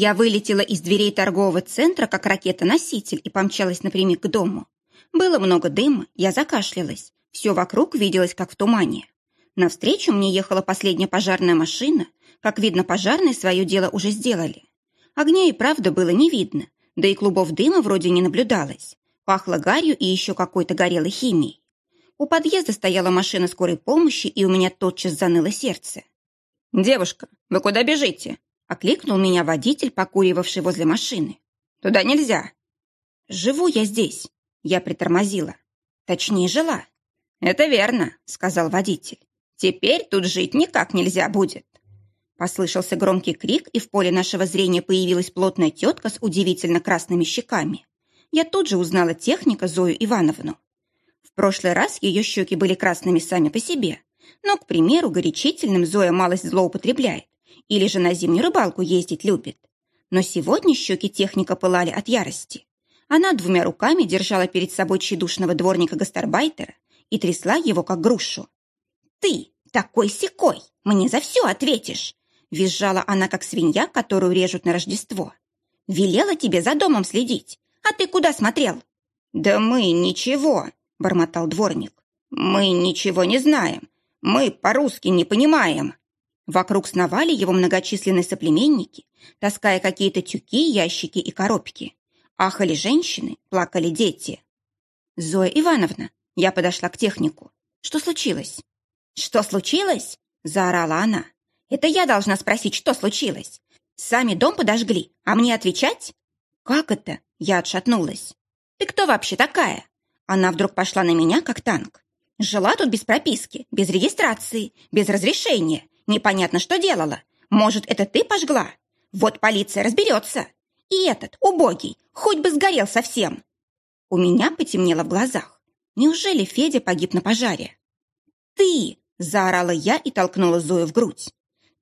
Я вылетела из дверей торгового центра, как ракета-носитель, и помчалась напрямик к дому. Было много дыма, я закашлялась. Все вокруг виделось, как в тумане. Навстречу мне ехала последняя пожарная машина. Как видно, пожарные свое дело уже сделали. Огня и правда было не видно, да и клубов дыма вроде не наблюдалось. Пахло гарью и еще какой-то горелой химией. У подъезда стояла машина скорой помощи, и у меня тотчас заныло сердце. «Девушка, вы куда бежите?» — окликнул меня водитель, покуривавший возле машины. «Туда нельзя». «Живу я здесь», — я притормозила. Точнее, жила. «Это верно», — сказал водитель. «Теперь тут жить никак нельзя будет». Послышался громкий крик, и в поле нашего зрения появилась плотная тетка с удивительно красными щеками. Я тут же узнала техника Зою Ивановну. В прошлый раз ее щеки были красными сами по себе, но, к примеру, горячительным Зоя малость злоупотребляет или же на зимнюю рыбалку ездить любит. Но сегодня щеки техника пылали от ярости. Она двумя руками держала перед собой тщедушного дворника-гастарбайтера и трясла его, как грушу. «Ты такой-сякой! Мне за все ответишь!» Визжала она, как свинья, которую режут на Рождество. «Велела тебе за домом следить, а ты куда смотрел?» «Да мы ничего», — бормотал дворник. «Мы ничего не знаем. Мы по-русски не понимаем». Вокруг сновали его многочисленные соплеменники, таская какие-то тюки, ящики и коробки. Ахали женщины, плакали дети. «Зоя Ивановна», я подошла к технику. «Что случилось?» «Что случилось?» – заорала она. «Это я должна спросить, что случилось. Сами дом подожгли, а мне отвечать?» «Как это?» – я отшатнулась. «Ты кто вообще такая?» Она вдруг пошла на меня, как танк. Жила тут без прописки, без регистрации, без разрешения. Непонятно, что делала. Может, это ты пожгла? Вот полиция разберется. И этот, убогий, хоть бы сгорел совсем. У меня потемнело в глазах. Неужели Федя погиб на пожаре? «Ты!» – заорала я и толкнула Зою в грудь.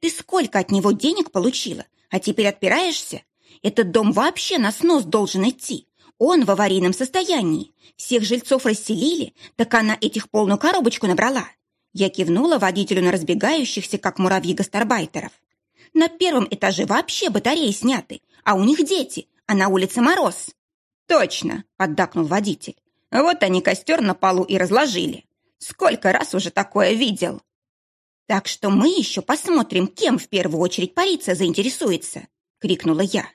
«Ты сколько от него денег получила, а теперь отпираешься? Этот дом вообще на снос должен идти. Он в аварийном состоянии. Всех жильцов расселили, так она этих полную коробочку набрала. Я кивнула водителю на разбегающихся, как муравьи гастарбайтеров. На первом этаже вообще батареи сняты, а у них дети, а на улице мороз. Точно, поддакнул водитель. Вот они костер на полу и разложили. Сколько раз уже такое видел. Так что мы еще посмотрим, кем в первую очередь полиция заинтересуется, крикнула я.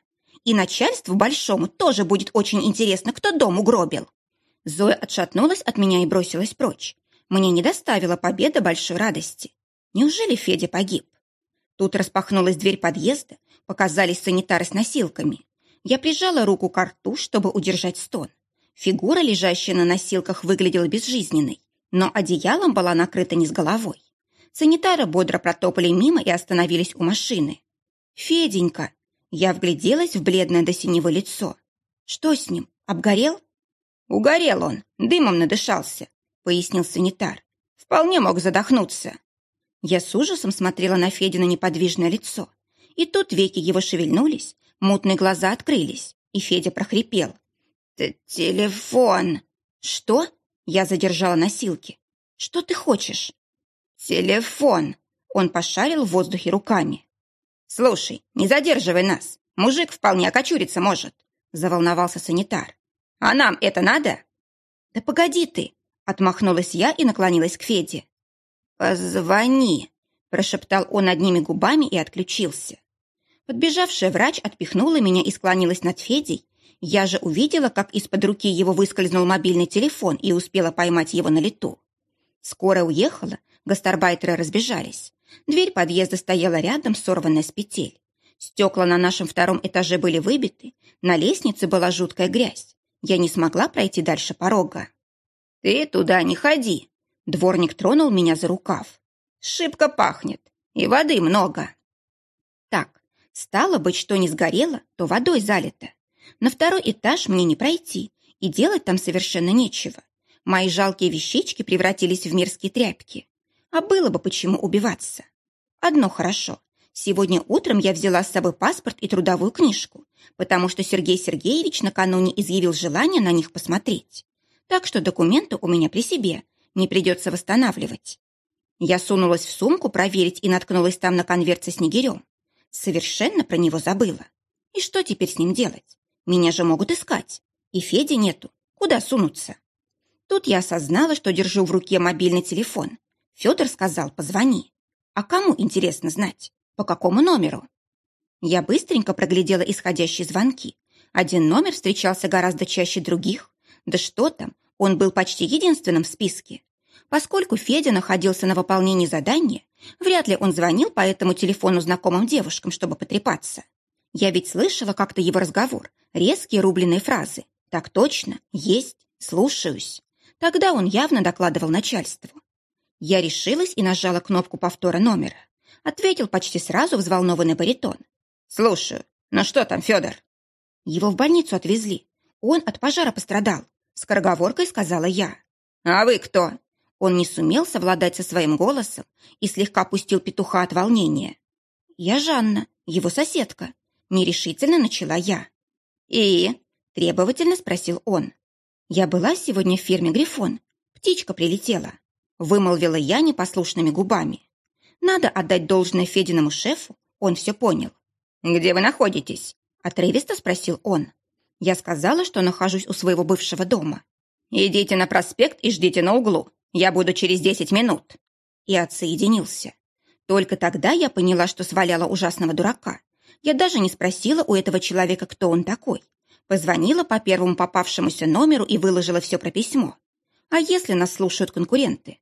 И начальству большому тоже будет очень интересно, кто дом угробил. Зоя отшатнулась от меня и бросилась прочь. Мне не доставила победа большой радости. Неужели Федя погиб? Тут распахнулась дверь подъезда, показались санитары с носилками. Я прижала руку к рту, чтобы удержать стон. Фигура, лежащая на носилках, выглядела безжизненной, но одеялом была накрыта не с головой. Санитары бодро протопали мимо и остановились у машины. «Феденька!» Я вгляделась в бледное до синего лицо. «Что с ним? Обгорел?» «Угорел он, дымом надышался», — пояснил санитар. «Вполне мог задохнуться». Я с ужасом смотрела на Федина неподвижное лицо. И тут веки его шевельнулись, мутные глаза открылись, и Федя прохрипел. «Телефон!» «Что?» Я задержала носилки. «Что ты хочешь?» «Телефон!» Он пошарил в воздухе руками. «Слушай, не задерживай нас. Мужик вполне окочуриться может», — заволновался санитар. «А нам это надо?» «Да погоди ты!» — отмахнулась я и наклонилась к Феде. «Позвони!» — прошептал он одними губами и отключился. Подбежавшая врач отпихнула меня и склонилась над Федей. Я же увидела, как из-под руки его выскользнул мобильный телефон и успела поймать его на лету. Скоро уехала, гастарбайтеры разбежались. Дверь подъезда стояла рядом, сорванная с петель. Стекла на нашем втором этаже были выбиты, на лестнице была жуткая грязь. Я не смогла пройти дальше порога. «Ты туда не ходи!» Дворник тронул меня за рукав. «Шибко пахнет, и воды много!» Так, стало быть, что не сгорело, то водой залито. На второй этаж мне не пройти, и делать там совершенно нечего. Мои жалкие вещички превратились в мерзкие тряпки. А было бы почему убиваться. Одно хорошо. Сегодня утром я взяла с собой паспорт и трудовую книжку, потому что Сергей Сергеевич накануне изъявил желание на них посмотреть. Так что документы у меня при себе, не придется восстанавливать. Я сунулась в сумку проверить и наткнулась там на конверт со снегирем. Совершенно про него забыла. И что теперь с ним делать? Меня же могут искать. И Феди нету. Куда сунуться? Тут я осознала, что держу в руке мобильный телефон. Федор сказал, позвони. А кому интересно знать? По какому номеру? Я быстренько проглядела исходящие звонки. Один номер встречался гораздо чаще других. Да что там, он был почти единственным в списке. Поскольку Федя находился на выполнении задания, вряд ли он звонил по этому телефону знакомым девушкам, чтобы потрепаться. Я ведь слышала как-то его разговор, резкие рубленые фразы. «Так точно, есть, слушаюсь». Тогда он явно докладывал начальству. Я решилась и нажала кнопку повтора номера. Ответил почти сразу взволнованный баритон. «Слушаю. Ну что там, Федор?» Его в больницу отвезли. Он от пожара пострадал. Скороговоркой сказала я. «А вы кто?» Он не сумел совладать со своим голосом и слегка пустил петуха от волнения. «Я Жанна, его соседка», — нерешительно начала я. «И?» — требовательно спросил он. «Я была сегодня в фирме «Грифон». Птичка прилетела», — вымолвила я непослушными губами. Надо отдать должное Фединому шефу, он все понял. «Где вы находитесь?» — отрывисто спросил он. Я сказала, что нахожусь у своего бывшего дома. «Идите на проспект и ждите на углу. Я буду через десять минут». И отсоединился. Только тогда я поняла, что сваляла ужасного дурака. Я даже не спросила у этого человека, кто он такой. Позвонила по первому попавшемуся номеру и выложила все про письмо. А если нас слушают конкуренты?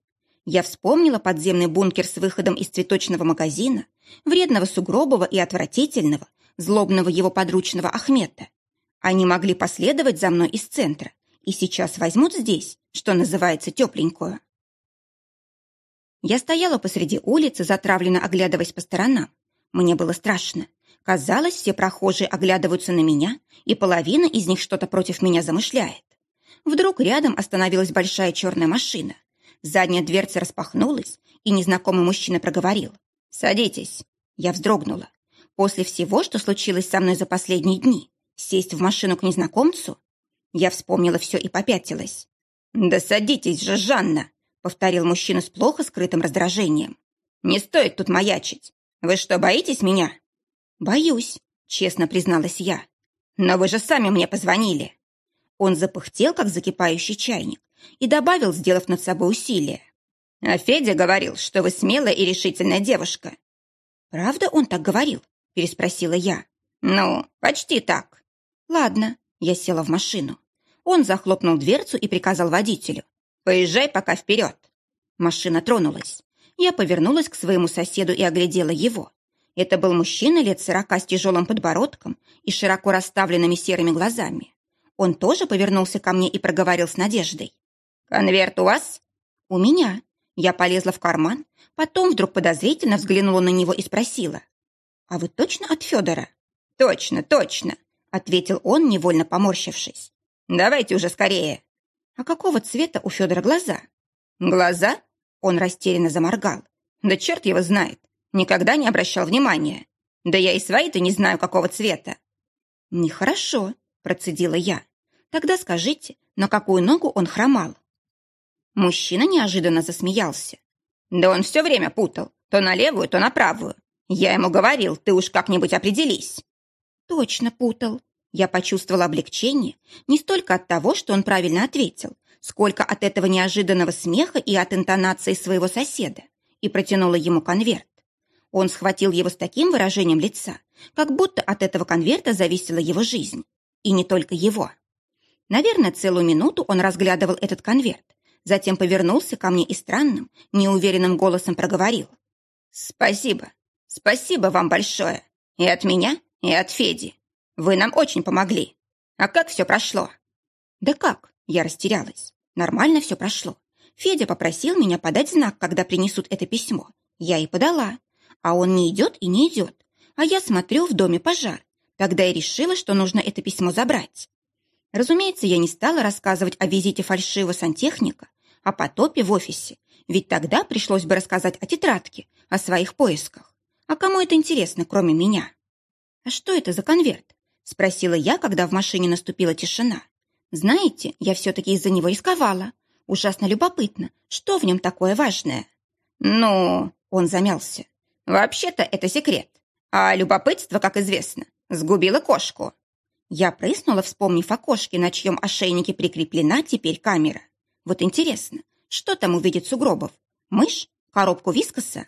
Я вспомнила подземный бункер с выходом из цветочного магазина, вредного сугробого и отвратительного, злобного его подручного Ахмета. Они могли последовать за мной из центра, и сейчас возьмут здесь, что называется, тепленькую. Я стояла посреди улицы, затравленно оглядываясь по сторонам. Мне было страшно. Казалось, все прохожие оглядываются на меня, и половина из них что-то против меня замышляет. Вдруг рядом остановилась большая черная машина. Задняя дверца распахнулась, и незнакомый мужчина проговорил. «Садитесь». Я вздрогнула. После всего, что случилось со мной за последние дни, сесть в машину к незнакомцу? Я вспомнила все и попятилась. «Да садитесь же, Жанна!» — повторил мужчина с плохо скрытым раздражением. «Не стоит тут маячить. Вы что, боитесь меня?» «Боюсь», — честно призналась я. «Но вы же сами мне позвонили». Он запыхтел, как закипающий чайник, и добавил, сделав над собой усилие. «А Федя говорил, что вы смелая и решительная девушка». «Правда он так говорил?» — переспросила я. «Ну, почти так». «Ладно», — я села в машину. Он захлопнул дверцу и приказал водителю. «Поезжай пока вперед». Машина тронулась. Я повернулась к своему соседу и оглядела его. Это был мужчина лет сорока с тяжелым подбородком и широко расставленными серыми глазами. Он тоже повернулся ко мне и проговорил с надеждой. «Конверт у вас?» «У меня». Я полезла в карман, потом вдруг подозрительно взглянула на него и спросила. «А вы точно от Федора?» «Точно, точно», — ответил он, невольно поморщившись. «Давайте уже скорее». «А какого цвета у Федора глаза?» «Глаза?» — он растерянно заморгал. «Да черт его знает. Никогда не обращал внимания. Да я и свои-то не знаю, какого цвета». «Нехорошо», — процедила я. «Тогда скажите, на какую ногу он хромал?» Мужчина неожиданно засмеялся. «Да он все время путал. То на левую, то на правую. Я ему говорил, ты уж как-нибудь определись». Точно путал. Я почувствовала облегчение не столько от того, что он правильно ответил, сколько от этого неожиданного смеха и от интонации своего соседа, и протянула ему конверт. Он схватил его с таким выражением лица, как будто от этого конверта зависела его жизнь. И не только его. Наверное, целую минуту он разглядывал этот конверт, затем повернулся ко мне и странным, неуверенным голосом проговорил. «Спасибо, спасибо вам большое. И от меня, и от Феди. Вы нам очень помогли. А как все прошло?» «Да как?» Я растерялась. Нормально все прошло. Федя попросил меня подать знак, когда принесут это письмо. Я и подала. А он не идет и не идет. А я смотрю, в доме пожар. Тогда я решила, что нужно это письмо забрать. Разумеется, я не стала рассказывать о визите фальшивого сантехника, о потопе в офисе, ведь тогда пришлось бы рассказать о тетрадке, о своих поисках. А кому это интересно, кроме меня? «А что это за конверт?» — спросила я, когда в машине наступила тишина. «Знаете, я все-таки из-за него рисковала. Ужасно любопытно, что в нем такое важное?» «Ну...» — он замялся. «Вообще-то это секрет. А любопытство, как известно, Сгубила кошку. Я прыснула, вспомнив о кошке, на чьем ошейнике прикреплена теперь камера. Вот интересно, что там увидит Сугробов? Мышь? Коробку вискоса?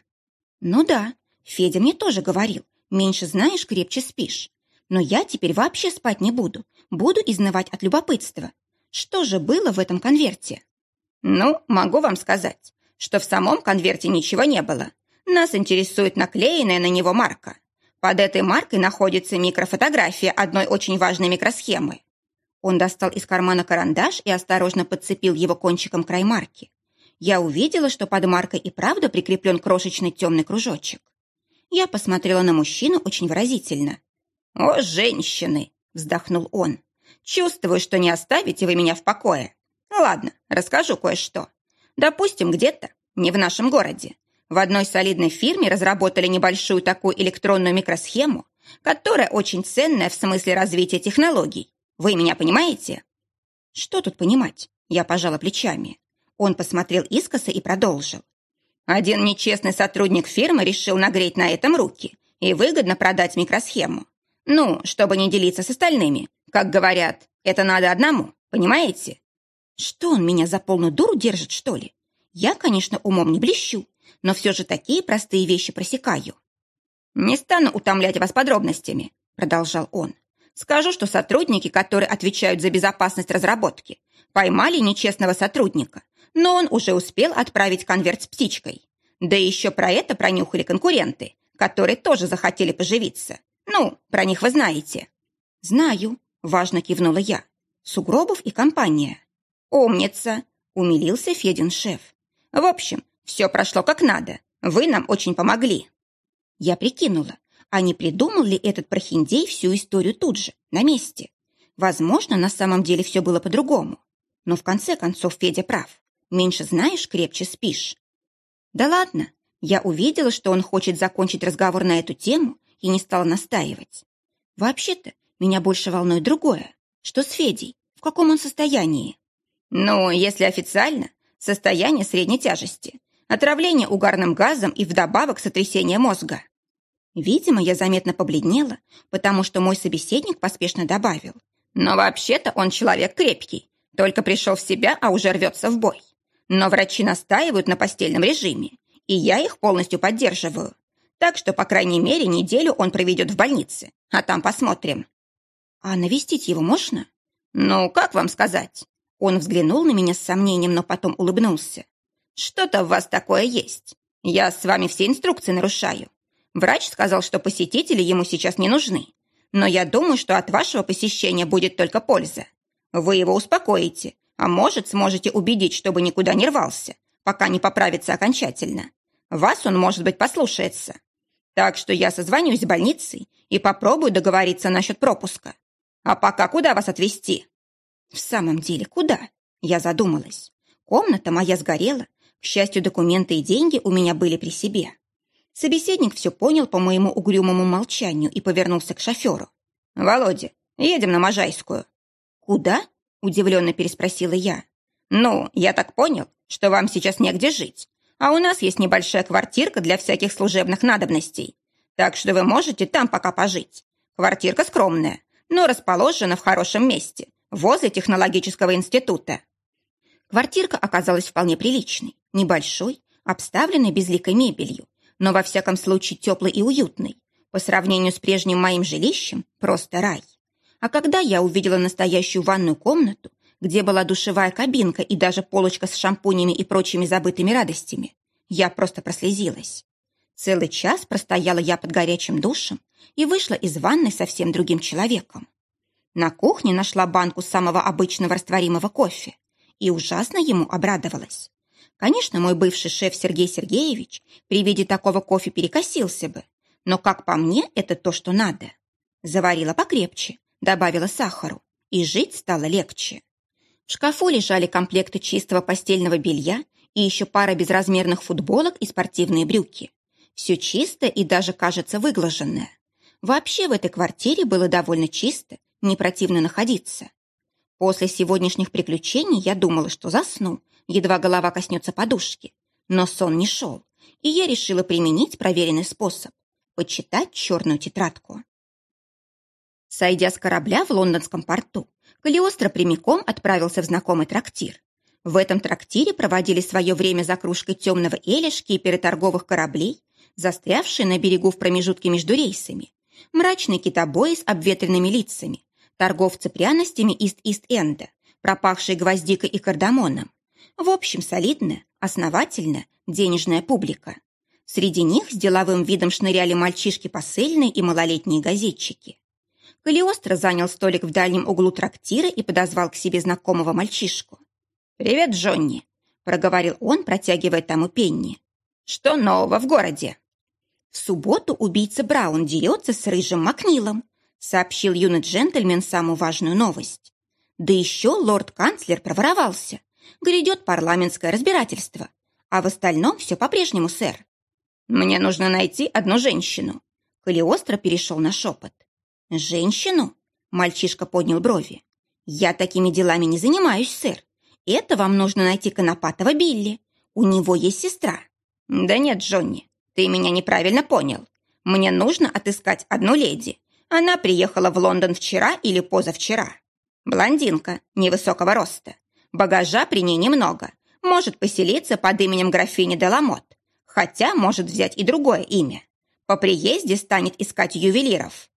Ну да, Федя мне тоже говорил. Меньше знаешь, крепче спишь. Но я теперь вообще спать не буду. Буду изнывать от любопытства. Что же было в этом конверте? Ну, могу вам сказать, что в самом конверте ничего не было. Нас интересует наклеенная на него марка. Под этой маркой находится микрофотография одной очень важной микросхемы. Он достал из кармана карандаш и осторожно подцепил его кончиком край марки. Я увидела, что под маркой и правда прикреплен крошечный темный кружочек. Я посмотрела на мужчину очень выразительно. «О, женщины!» — вздохнул он. «Чувствую, что не оставите вы меня в покое. Ладно, расскажу кое-что. Допустим, где-то, не в нашем городе, в одной солидной фирме разработали небольшую такую электронную микросхему, которая очень ценная в смысле развития технологий. Вы меня понимаете? Что тут понимать? Я пожала плечами. Он посмотрел искоса и продолжил. Один нечестный сотрудник фирмы решил нагреть на этом руки и выгодно продать микросхему. Ну, чтобы не делиться с остальными. Как говорят, это надо одному, понимаете? Что он меня за полную дуру держит, что ли? Я, конечно, умом не блещу, но все же такие простые вещи просекаю. «Не стану утомлять вас подробностями», — продолжал он. «Скажу, что сотрудники, которые отвечают за безопасность разработки, поймали нечестного сотрудника, но он уже успел отправить конверт с птичкой. Да еще про это пронюхали конкуренты, которые тоже захотели поживиться. Ну, про них вы знаете». «Знаю», — важно кивнула я. «Сугробов и компания». «Умница», — умилился Федин шеф. «В общем, все прошло как надо. Вы нам очень помогли». Я прикинула, а не придумал ли этот прохиндей всю историю тут же, на месте. Возможно, на самом деле все было по-другому. Но в конце концов Федя прав. Меньше знаешь, крепче спишь. Да ладно, я увидела, что он хочет закончить разговор на эту тему и не стала настаивать. Вообще-то, меня больше волнует другое. Что с Федей? В каком он состоянии? Ну, если официально, состояние средней тяжести отравление угарным газом и вдобавок сотрясение мозга. Видимо, я заметно побледнела, потому что мой собеседник поспешно добавил. Но вообще-то он человек крепкий, только пришел в себя, а уже рвется в бой. Но врачи настаивают на постельном режиме, и я их полностью поддерживаю. Так что, по крайней мере, неделю он проведет в больнице, а там посмотрим. А навестить его можно? Ну, как вам сказать? Он взглянул на меня с сомнением, но потом улыбнулся. Что-то в вас такое есть. Я с вами все инструкции нарушаю. Врач сказал, что посетители ему сейчас не нужны. Но я думаю, что от вашего посещения будет только польза. Вы его успокоите, а может, сможете убедить, чтобы никуда не рвался, пока не поправится окончательно. Вас он, может быть, послушается. Так что я созвонюсь с больницей и попробую договориться насчет пропуска. А пока куда вас отвезти? В самом деле, куда? Я задумалась. Комната моя сгорела, к счастью, документы и деньги у меня были при себе. Собеседник все понял по моему угрюмому молчанию и повернулся к шоферу. «Володя, едем на Можайскую». «Куда?» – удивленно переспросила я. «Ну, я так понял, что вам сейчас негде жить, а у нас есть небольшая квартирка для всяких служебных надобностей, так что вы можете там пока пожить. Квартирка скромная, но расположена в хорошем месте, возле технологического института». Квартирка оказалась вполне приличной, небольшой, обставленной безликой мебелью, но во всяком случае теплой и уютной. По сравнению с прежним моим жилищем, просто рай. А когда я увидела настоящую ванную комнату, где была душевая кабинка и даже полочка с шампунями и прочими забытыми радостями, я просто прослезилась. Целый час простояла я под горячим душем и вышла из ванной совсем другим человеком. На кухне нашла банку самого обычного растворимого кофе и ужасно ему обрадовалась. Конечно, мой бывший шеф Сергей Сергеевич при виде такого кофе перекосился бы, но, как по мне, это то, что надо. Заварила покрепче, добавила сахару, и жить стало легче. В шкафу лежали комплекты чистого постельного белья и еще пара безразмерных футболок и спортивные брюки. Все чисто и даже, кажется, выглаженное. Вообще в этой квартире было довольно чисто, не противно находиться. После сегодняшних приключений я думала, что засну, едва голова коснется подушки. Но сон не шел, и я решила применить проверенный способ – почитать черную тетрадку. Сойдя с корабля в лондонском порту, Калиостро прямиком отправился в знакомый трактир. В этом трактире проводили свое время за кружкой темного эля шкиперы торговых кораблей, застрявшие на берегу в промежутке между рейсами, мрачные китобои с обветренными лицами, торговцы пряностями из Ист-Энда, пропахшие гвоздикой и кардамоном. В общем, солидная, основательная, денежная публика. Среди них с деловым видом шныряли мальчишки посыльные и малолетние газетчики. Калиостро занял столик в дальнем углу трактира и подозвал к себе знакомого мальчишку. «Привет, Джонни!» – проговорил он, протягивая тому пенни. «Что нового в городе?» В субботу убийца Браун дерется с рыжим Макнилом, сообщил юный джентльмен самую важную новость. Да еще лорд-канцлер проворовался. Грядет парламентское разбирательство. А в остальном все по-прежнему, сэр. Мне нужно найти одну женщину. Калиостро перешел на шепот. Женщину? Мальчишка поднял брови. Я такими делами не занимаюсь, сэр. Это вам нужно найти Конопатого Билли. У него есть сестра. Да нет, Джонни, ты меня неправильно понял. Мне нужно отыскать одну леди. Она приехала в Лондон вчера или позавчера. Блондинка, невысокого роста. Багажа при ней немного. Может поселиться под именем графини Деламот. Хотя может взять и другое имя. По приезде станет искать ювелиров.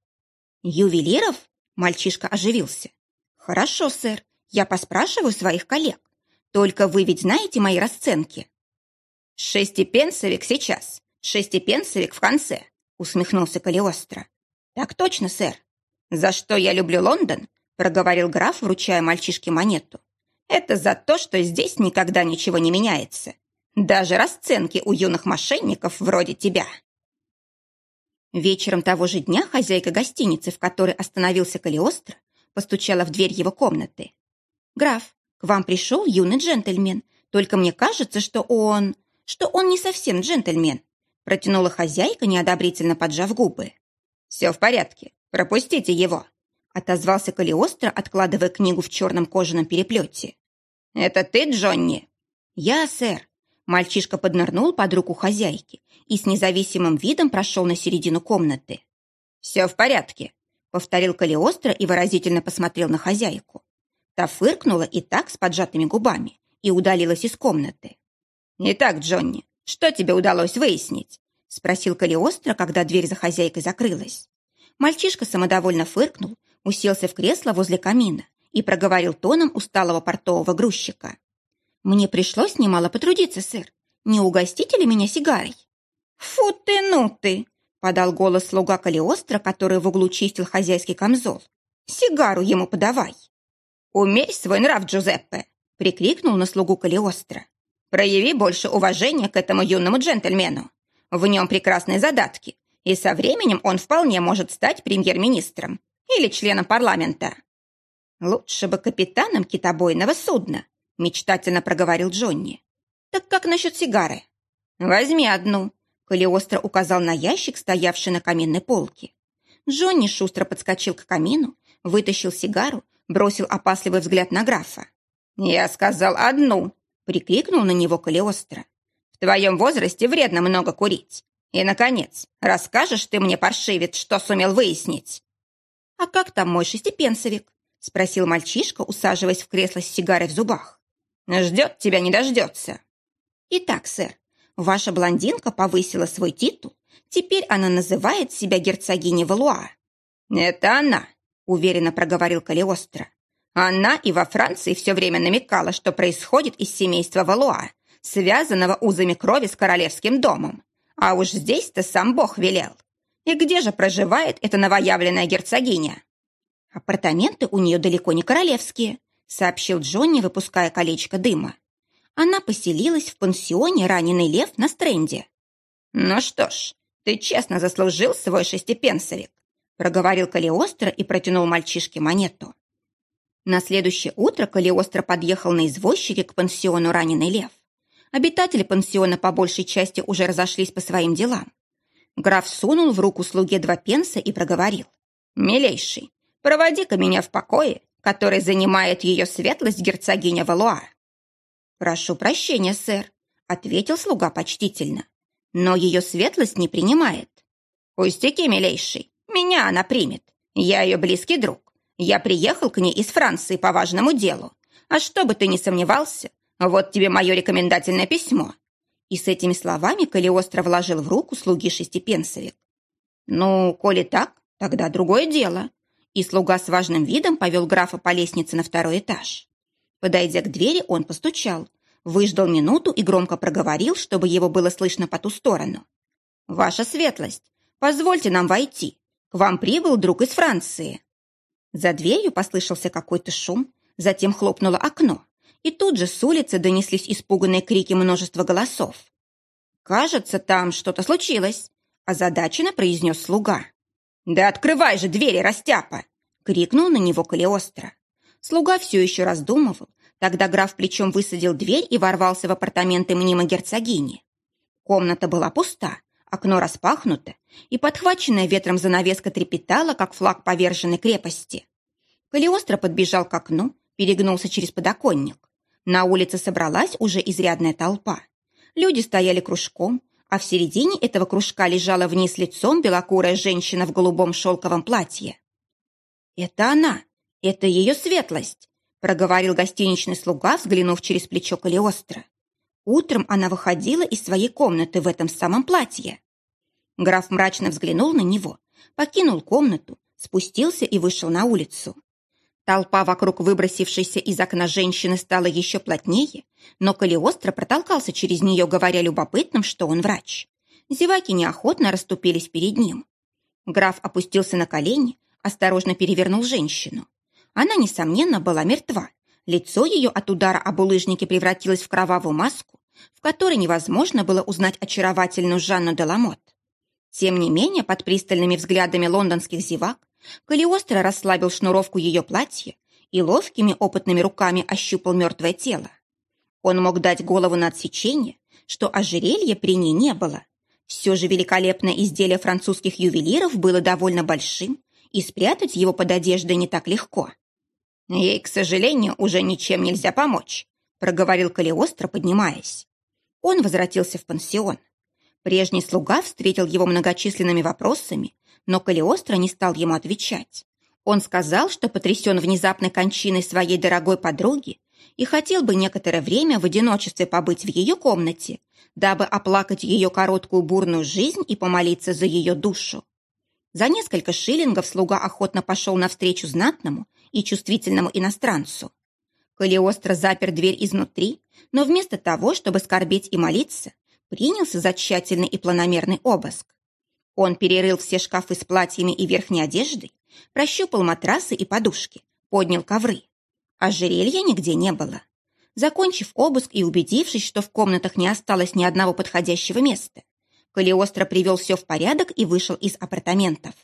Ювелиров? Мальчишка оживился. Хорошо, сэр. Я поспрашиваю своих коллег. Только вы ведь знаете мои расценки. Шестипенсовик сейчас, шестипенсовик в конце, усмехнулся Калиостро. Так точно, сэр. За что я люблю Лондон? проговорил граф, вручая мальчишке монету. Это за то, что здесь никогда ничего не меняется. Даже расценки у юных мошенников вроде тебя. Вечером того же дня хозяйка гостиницы, в которой остановился Калиостро, постучала в дверь его комнаты. «Граф, к вам пришел юный джентльмен, только мне кажется, что он... что он не совсем джентльмен», протянула хозяйка, неодобрительно поджав губы. «Все в порядке, пропустите его», отозвался Калиостро, откладывая книгу в черном кожаном переплете. «Это ты, Джонни?» «Я, сэр». Мальчишка поднырнул под руку хозяйки и с независимым видом прошел на середину комнаты. «Все в порядке», — повторил Калиостро и выразительно посмотрел на хозяйку. Та фыркнула и так с поджатыми губами и удалилась из комнаты. «Итак, Джонни, что тебе удалось выяснить?» — спросил Калиостро, когда дверь за хозяйкой закрылась. Мальчишка самодовольно фыркнул, уселся в кресло возле камина и проговорил тоном усталого портового грузчика. «Мне пришлось немало потрудиться, сэр. Не угостите ли меня сигарой?» «Фу ты, ну ты!» — подал голос слуга Калиостро, который в углу чистил хозяйский камзол. «Сигару ему подавай!» «Умей свой нрав, Джузеппе!» — прикрикнул на слугу Калиостро. «Прояви больше уважения к этому юному джентльмену. В нем прекрасные задатки, и со временем он вполне может стать премьер-министром или членом парламента». «Лучше бы капитаном китобойного судна», — мечтательно проговорил Джонни. «Так как насчет сигары?» «Возьми одну», — Калиостро указал на ящик, стоявший на каминной полке. Джонни шустро подскочил к камину, вытащил сигару, бросил опасливый взгляд на графа. «Я сказал одну», — прикрикнул на него Калиостро. «В твоем возрасте вредно много курить. И, наконец, расскажешь ты мне, паршивец, что сумел выяснить?» «А как там мой шестипенсовик?» — спросил мальчишка, усаживаясь в кресло с сигарой в зубах. «Ждет тебя, не дождется». «Итак, сэр, ваша блондинка повысила свой титул. Теперь она называет себя герцогиней Валуа». «Это она», — уверенно проговорил Калиостро. «Она и во Франции все время намекала, что происходит из семейства Валуа, связанного узами крови с королевским домом. А уж здесь-то сам Бог велел. И где же проживает эта новоявленная герцогиня? Апартаменты у нее далеко не королевские, сообщил Джонни, выпуская колечко дыма. Она поселилась в пансионе «Раненый лев» на стренде. Ну что ж, ты честно заслужил свой шестипенсовик, проговорил Калиостро и протянул мальчишке монету. На следующее утро Калиостро подъехал на извозчике к пансиону «Раненый лев». Обитатели пансиона по большей части уже разошлись по своим делам. Граф сунул в руку слуге два пенса и проговорил. «Милейший, проводи-ка меня в покое, который занимает ее светлость герцогиня Валуа». «Прошу прощения, сэр», — ответил слуга почтительно. «Но ее светлость не принимает». «Пустяки, милейший, меня она примет. Я ее близкий друг. Я приехал к ней из Франции по важному делу. А чтобы ты не сомневался, вот тебе мое рекомендательное письмо». И с этими словами Калиостро вложил в руку слуги шестипенсовик. «Ну, коли так, тогда другое дело». И слуга с важным видом повел графа по лестнице на второй этаж. Подойдя к двери, он постучал, выждал минуту и громко проговорил, чтобы его было слышно по ту сторону. «Ваша светлость, позвольте нам войти. К вам прибыл друг из Франции». За дверью послышался какой-то шум, затем хлопнуло окно, и тут же с улицы донеслись испуганные крики множества голосов. «Кажется, там что-то случилось», – озадаченно произнес слуга. «Да открывай же двери, растяпа!» – крикнул на него Калиостро. Слуга все еще раздумывал, тогда граф плечом высадил дверь и ворвался в апартаменты мимо герцогини. Комната была пуста, окно распахнуто, и подхваченная ветром занавеска трепетала, как флаг поверженной крепости. Калиостро подбежал к окну, перегнулся через подоконник. На улице собралась уже изрядная толпа. Люди стояли кружком, а в середине этого кружка лежала вниз лицом белокурая женщина в голубом шелковом платье. «Это она! Это ее светлость!» проговорил гостиничный слуга, взглянув через плечо Калиостро. Утром она выходила из своей комнаты в этом самом платье. Граф мрачно взглянул на него, покинул комнату, спустился и вышел на улицу. Толпа вокруг выбросившейся из окна женщины стала еще плотнее, но Калиостро протолкался через нее, говоря любопытным, что он врач. Зеваки неохотно расступились перед ним. Граф опустился на колени, осторожно перевернул женщину. Она, несомненно, была мертва. Лицо ее от удара об улыжнике превратилось в кровавую маску, в которой невозможно было узнать очаровательную Жанну Деламот. Тем не менее, под пристальными взглядами лондонских зевак Калиостро расслабил шнуровку ее платья и ловкими опытными руками ощупал мертвое тело. Он мог дать голову на отсечение, что ожерелья при ней не было. Все же великолепное изделие французских ювелиров было довольно большим, и спрятать его под одеждой не так легко. «Ей, к сожалению, уже ничем нельзя помочь», проговорил Калиостро, поднимаясь. Он возвратился в пансион. Прежний слуга встретил его многочисленными вопросами, но Калиостро не стал ему отвечать. Он сказал, что потрясен внезапной кончиной своей дорогой подруги и хотел бы некоторое время в одиночестве побыть в ее комнате, дабы оплакать ее короткую бурную жизнь и помолиться за ее душу. За несколько шиллингов слуга охотно пошел навстречу знатному и чувствительному иностранцу. Калиостро запер дверь изнутри, но вместо того, чтобы скорбеть и молиться, принялся за тщательный и планомерный обыск. Он перерыл все шкафы с платьями и верхней одеждой, прощупал матрасы и подушки, поднял ковры. Ожерелья нигде не было. Закончив обыск и убедившись, что в комнатах не осталось ни одного подходящего места, Калиостро привел все в порядок и вышел из апартаментов.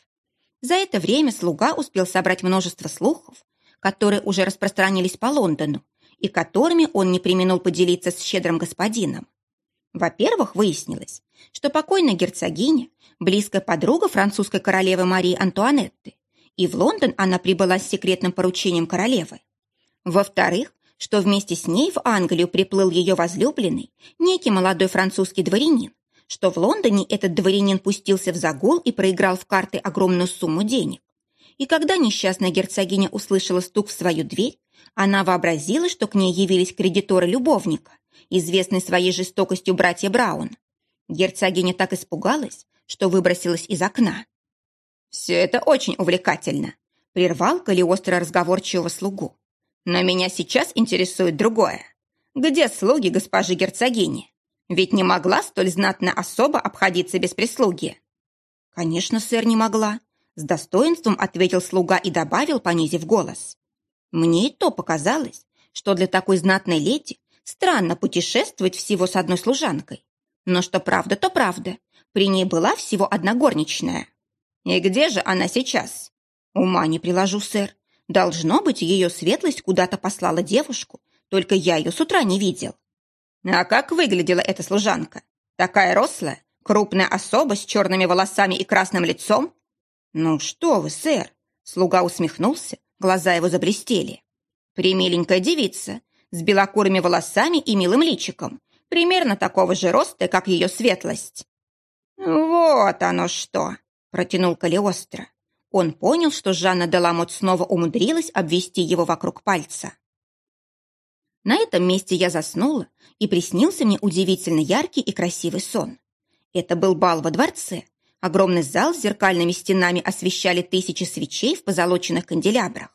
За это время слуга успел собрать множество слухов, которые уже распространились по Лондону и которыми он не применил поделиться с щедрым господином. Во-первых, выяснилось, что покойная герцогиня – близкая подруга французской королевы Марии Антуанетты, и в Лондон она прибыла с секретным поручением королевы. Во-вторых, что вместе с ней в Англию приплыл ее возлюбленный, некий молодой французский дворянин, что в Лондоне этот дворянин пустился в загул и проиграл в карты огромную сумму денег. И когда несчастная герцогиня услышала стук в свою дверь, она вообразила, что к ней явились кредиторы любовника, известные своей жестокостью братья Браун. Герцогиня так испугалась, что выбросилась из окна. «Все это очень увлекательно», — прервал Калиостро разговорчивого слугу. «Но меня сейчас интересует другое. Где слуги госпожи герцогини?» Ведь не могла столь знатная особа обходиться без прислуги. Конечно, сэр, не могла. С достоинством ответил слуга и добавил, понизив голос. Мне и то показалось, что для такой знатной леди странно путешествовать всего с одной служанкой. Но что правда, то правда. При ней была всего одна горничная. И где же она сейчас? Ума не приложу, сэр. Должно быть, ее светлость куда-то послала девушку, только я ее с утра не видел. А как выглядела эта служанка? Такая рослая, крупная особа с черными волосами и красным лицом? Ну что вы, сэр? Слуга усмехнулся, глаза его заблестели. Примиленькая девица, с белокурыми волосами и милым личиком, примерно такого же роста, как ее светлость. «Вот оно что!» — протянул Калиостро. Он понял, что Жанна Деламот снова умудрилась обвести его вокруг пальца. На этом месте я заснула, и приснился мне удивительно яркий и красивый сон. Это был бал во дворце. Огромный зал с зеркальными стенами освещали тысячи свечей в позолоченных канделябрах.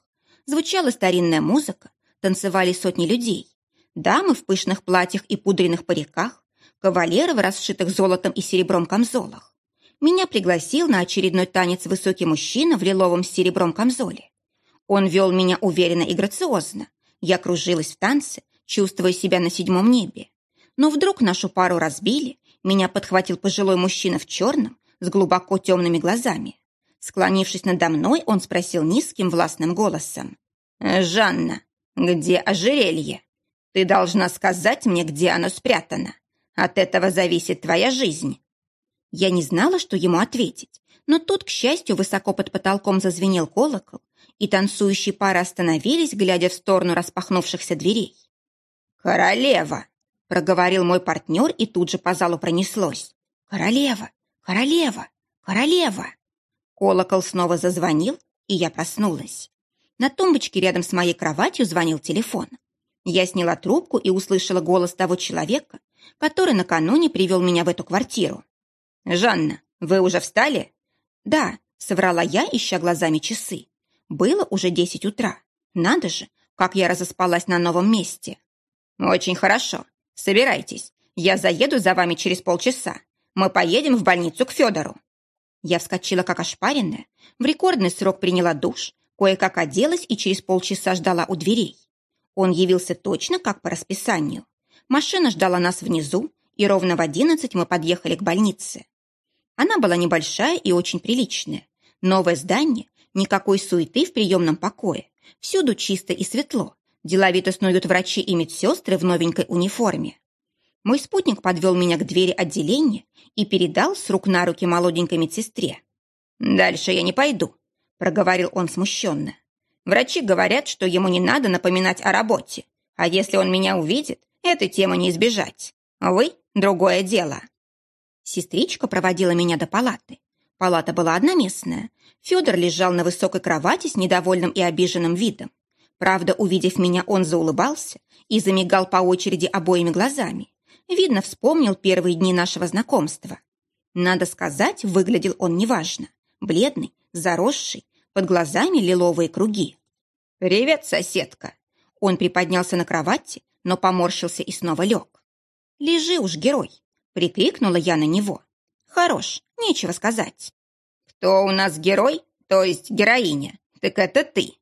Звучала старинная музыка, танцевали сотни людей. Дамы в пышных платьях и пудренных париках, кавалеры в расшитых золотом и серебром камзолах. Меня пригласил на очередной танец высокий мужчина в лиловом с серебром камзоле. Он вел меня уверенно и грациозно. Я кружилась в танце, чувствуя себя на седьмом небе. Но вдруг нашу пару разбили, меня подхватил пожилой мужчина в черном, с глубоко темными глазами. Склонившись надо мной, он спросил низким властным голосом. «Жанна, где ожерелье? Ты должна сказать мне, где оно спрятано. От этого зависит твоя жизнь». Я не знала, что ему ответить, но тут, к счастью, высоко под потолком зазвенел колокол, и танцующие пары остановились, глядя в сторону распахнувшихся дверей. «Королева!» — проговорил мой партнер, и тут же по залу пронеслось. «Королева! Королева! Королева!» Колокол снова зазвонил, и я проснулась. На тумбочке рядом с моей кроватью звонил телефон. Я сняла трубку и услышала голос того человека, который накануне привел меня в эту квартиру. «Жанна, вы уже встали?» «Да», — соврала я, ища глазами часы. «Было уже десять утра. Надо же, как я разоспалась на новом месте». «Очень хорошо. Собирайтесь. Я заеду за вами через полчаса. Мы поедем в больницу к Федору». Я вскочила как ошпаренная, в рекордный срок приняла душ, кое-как оделась и через полчаса ждала у дверей. Он явился точно как по расписанию. Машина ждала нас внизу, и ровно в одиннадцать мы подъехали к больнице. Она была небольшая и очень приличная. Новое здание, никакой суеты в приемном покое. Всюду чисто и светло. Деловито снуют врачи и медсестры в новенькой униформе. Мой спутник подвел меня к двери отделения и передал с рук на руки молоденькой медсестре. «Дальше я не пойду», — проговорил он смущенно. «Врачи говорят, что ему не надо напоминать о работе, а если он меня увидит, этой темы не избежать. Вы — другое дело». Сестричка проводила меня до палаты. Палата была одноместная. Федор лежал на высокой кровати с недовольным и обиженным видом. Правда, увидев меня, он заулыбался и замигал по очереди обоими глазами. Видно, вспомнил первые дни нашего знакомства. Надо сказать, выглядел он неважно. Бледный, заросший, под глазами лиловые круги. «Привет, соседка!» Он приподнялся на кровати, но поморщился и снова лег. «Лежи уж, герой!» — прикрикнула я на него. «Хорош, нечего сказать». «Кто у нас герой, то есть героиня? Так это ты!»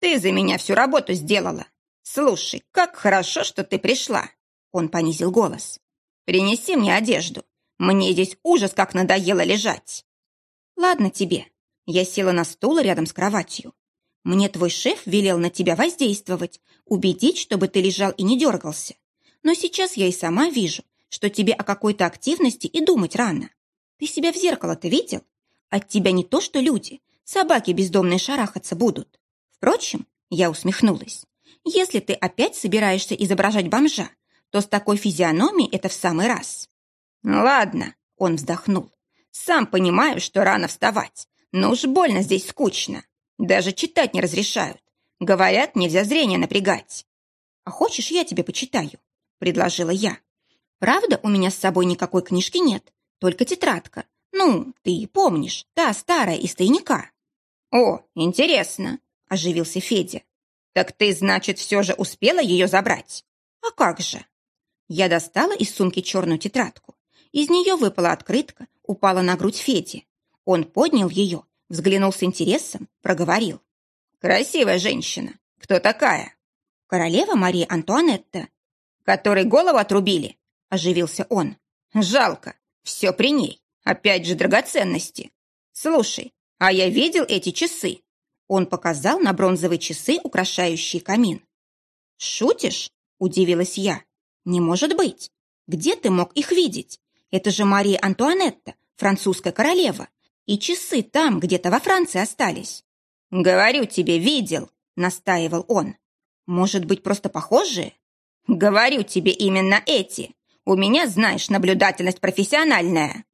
Ты за меня всю работу сделала. Слушай, как хорошо, что ты пришла. Он понизил голос. Принеси мне одежду. Мне здесь ужас, как надоело лежать. Ладно тебе. Я села на стул рядом с кроватью. Мне твой шеф велел на тебя воздействовать, убедить, чтобы ты лежал и не дергался. Но сейчас я и сама вижу, что тебе о какой-то активности и думать рано. Ты себя в зеркало-то видел? От тебя не то, что люди, собаки бездомные шарахаться будут. Впрочем, я усмехнулась. Если ты опять собираешься изображать бомжа, то с такой физиономией это в самый раз. Ладно, он вздохнул. Сам понимаю, что рано вставать, но уж больно здесь скучно. Даже читать не разрешают. Говорят, нельзя зрение напрягать. А хочешь, я тебе почитаю? Предложила я. Правда, у меня с собой никакой книжки нет, только тетрадка. Ну, ты помнишь, та старая из тайника. О, интересно оживился Федя. «Так ты, значит, все же успела ее забрать?» «А как же?» Я достала из сумки черную тетрадку. Из нее выпала открытка, упала на грудь Феди. Он поднял ее, взглянул с интересом, проговорил. «Красивая женщина. Кто такая?» «Королева Мария Антуанетта». «Которой голову отрубили?» – оживился он. «Жалко. Все при ней. Опять же драгоценности. Слушай, а я видел эти часы. Он показал на бронзовые часы, украшающие камин. «Шутишь?» – удивилась я. «Не может быть. Где ты мог их видеть? Это же Мария Антуанетта, французская королева. И часы там где-то во Франции остались». «Говорю тебе, видел», – настаивал он. «Может быть, просто похожие?» «Говорю тебе именно эти. У меня, знаешь, наблюдательность профессиональная».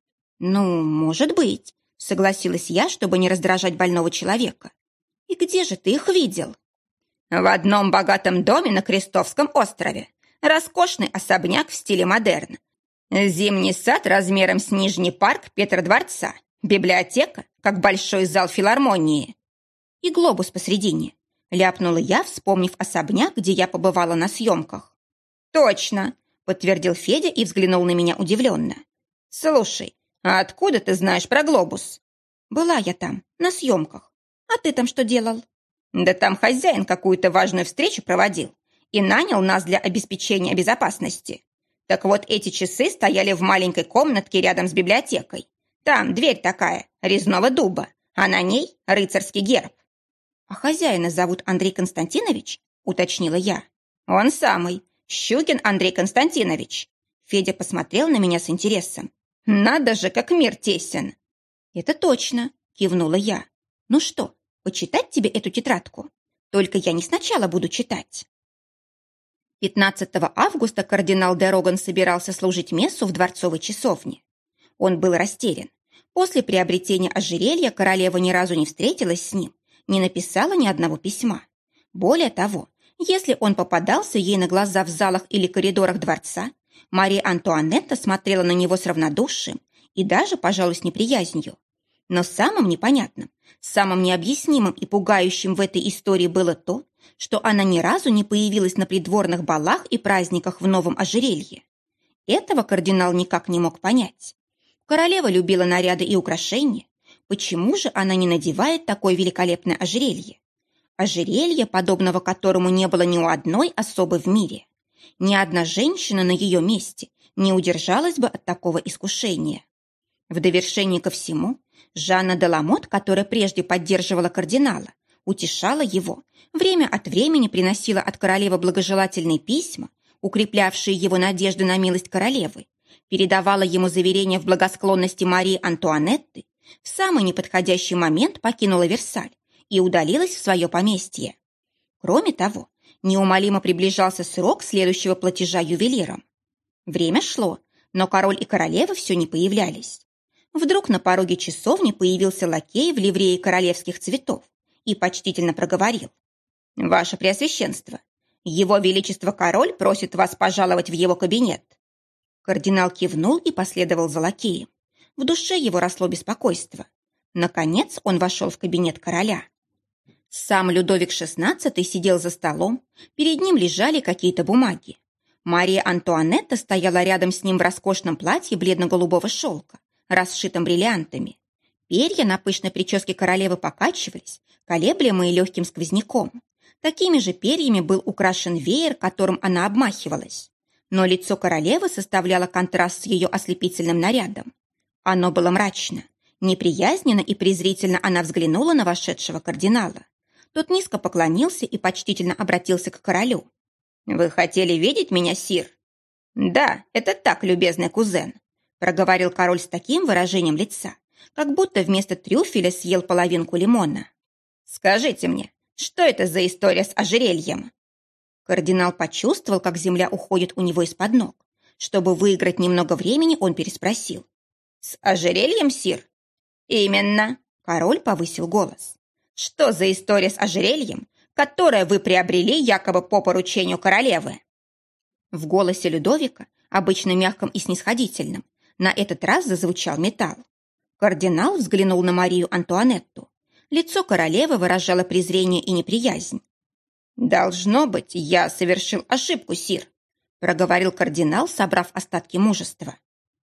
«Ну, может быть», – согласилась я, чтобы не раздражать больного человека. «И где же ты их видел?» «В одном богатом доме на Крестовском острове. Роскошный особняк в стиле модерн. Зимний сад размером с Нижний парк Петродворца. Библиотека, как большой зал филармонии. И глобус посредине. Ляпнула я, вспомнив особняк, где я побывала на съемках. «Точно!» — подтвердил Федя и взглянул на меня удивленно. «Слушай, а откуда ты знаешь про глобус?» «Была я там, на съемках. А ты там что делал?» «Да там хозяин какую-то важную встречу проводил и нанял нас для обеспечения безопасности. Так вот, эти часы стояли в маленькой комнатке рядом с библиотекой. Там дверь такая, резного дуба, а на ней рыцарский герб. «А хозяина зовут Андрей Константинович?» — уточнила я. «Он самый, Щукин Андрей Константинович». Федя посмотрел на меня с интересом. «Надо же, как мир тесен!» «Это точно!» — кивнула я. «Ну что, почитать тебе эту тетрадку? Только я не сначала буду читать». 15 августа кардинал Дероган собирался служить мессу в дворцовой часовне. Он был растерян. После приобретения ожерелья королева ни разу не встретилась с ним, не написала ни одного письма. Более того, если он попадался ей на глаза в залах или коридорах дворца, Мария Антуанетта смотрела на него с равнодушием и даже, пожалуй, с неприязнью. Но самым непонятным, самым необъяснимым и пугающим в этой истории было то, что она ни разу не появилась на придворных балах и праздниках в новом ожерелье. Этого кардинал никак не мог понять. Королева любила наряды и украшения. Почему же она не надевает такое великолепное ожерелье? Ожерелье, подобного которому не было ни у одной особы в мире. Ни одна женщина на ее месте не удержалась бы от такого искушения. В довершение ко всему, Жанна Деламот, которая прежде поддерживала кардинала, утешала его, время от времени приносила от королевы благожелательные письма, укреплявшие его надежды на милость королевы, передавала ему заверения в благосклонности Марии Антуанетты, в самый неподходящий момент покинула Версаль и удалилась в свое поместье. Кроме того, неумолимо приближался срок следующего платежа ювелирам. Время шло, но король и королева все не появлялись. Вдруг на пороге часовни появился лакей в ливрее королевских цветов и почтительно проговорил. «Ваше Преосвященство, Его Величество Король просит вас пожаловать в его кабинет». Кардинал кивнул и последовал за лакеем. В душе его росло беспокойство. Наконец он вошел в кабинет короля. Сам Людовик XVI сидел за столом, перед ним лежали какие-то бумаги. Мария Антуанетта стояла рядом с ним в роскошном платье бледно-голубого шелка, расшитом бриллиантами. Перья на пышной прическе королевы покачивались, колеблемые легким сквозняком. Такими же перьями был украшен веер, которым она обмахивалась. Но лицо королевы составляло контраст с ее ослепительным нарядом. Оно было мрачно. Неприязненно и презрительно она взглянула на вошедшего кардинала. Тот низко поклонился и почтительно обратился к королю. «Вы хотели видеть меня, сир?» «Да, это так, любезный кузен», проговорил король с таким выражением лица, как будто вместо трюфеля съел половинку лимона. Скажите мне, что это за история с ожерельем?» Кардинал почувствовал, как земля уходит у него из-под ног. Чтобы выиграть немного времени, он переспросил. «С ожерельем, сир?» «Именно», — король повысил голос. «Что за история с ожерельем, которое вы приобрели якобы по поручению королевы?» В голосе Людовика, обычно мягком и снисходительном, на этот раз зазвучал металл. Кардинал взглянул на Марию Антуанетту. Лицо королевы выражало презрение и неприязнь. «Должно быть, я совершил ошибку, сир», проговорил кардинал, собрав остатки мужества.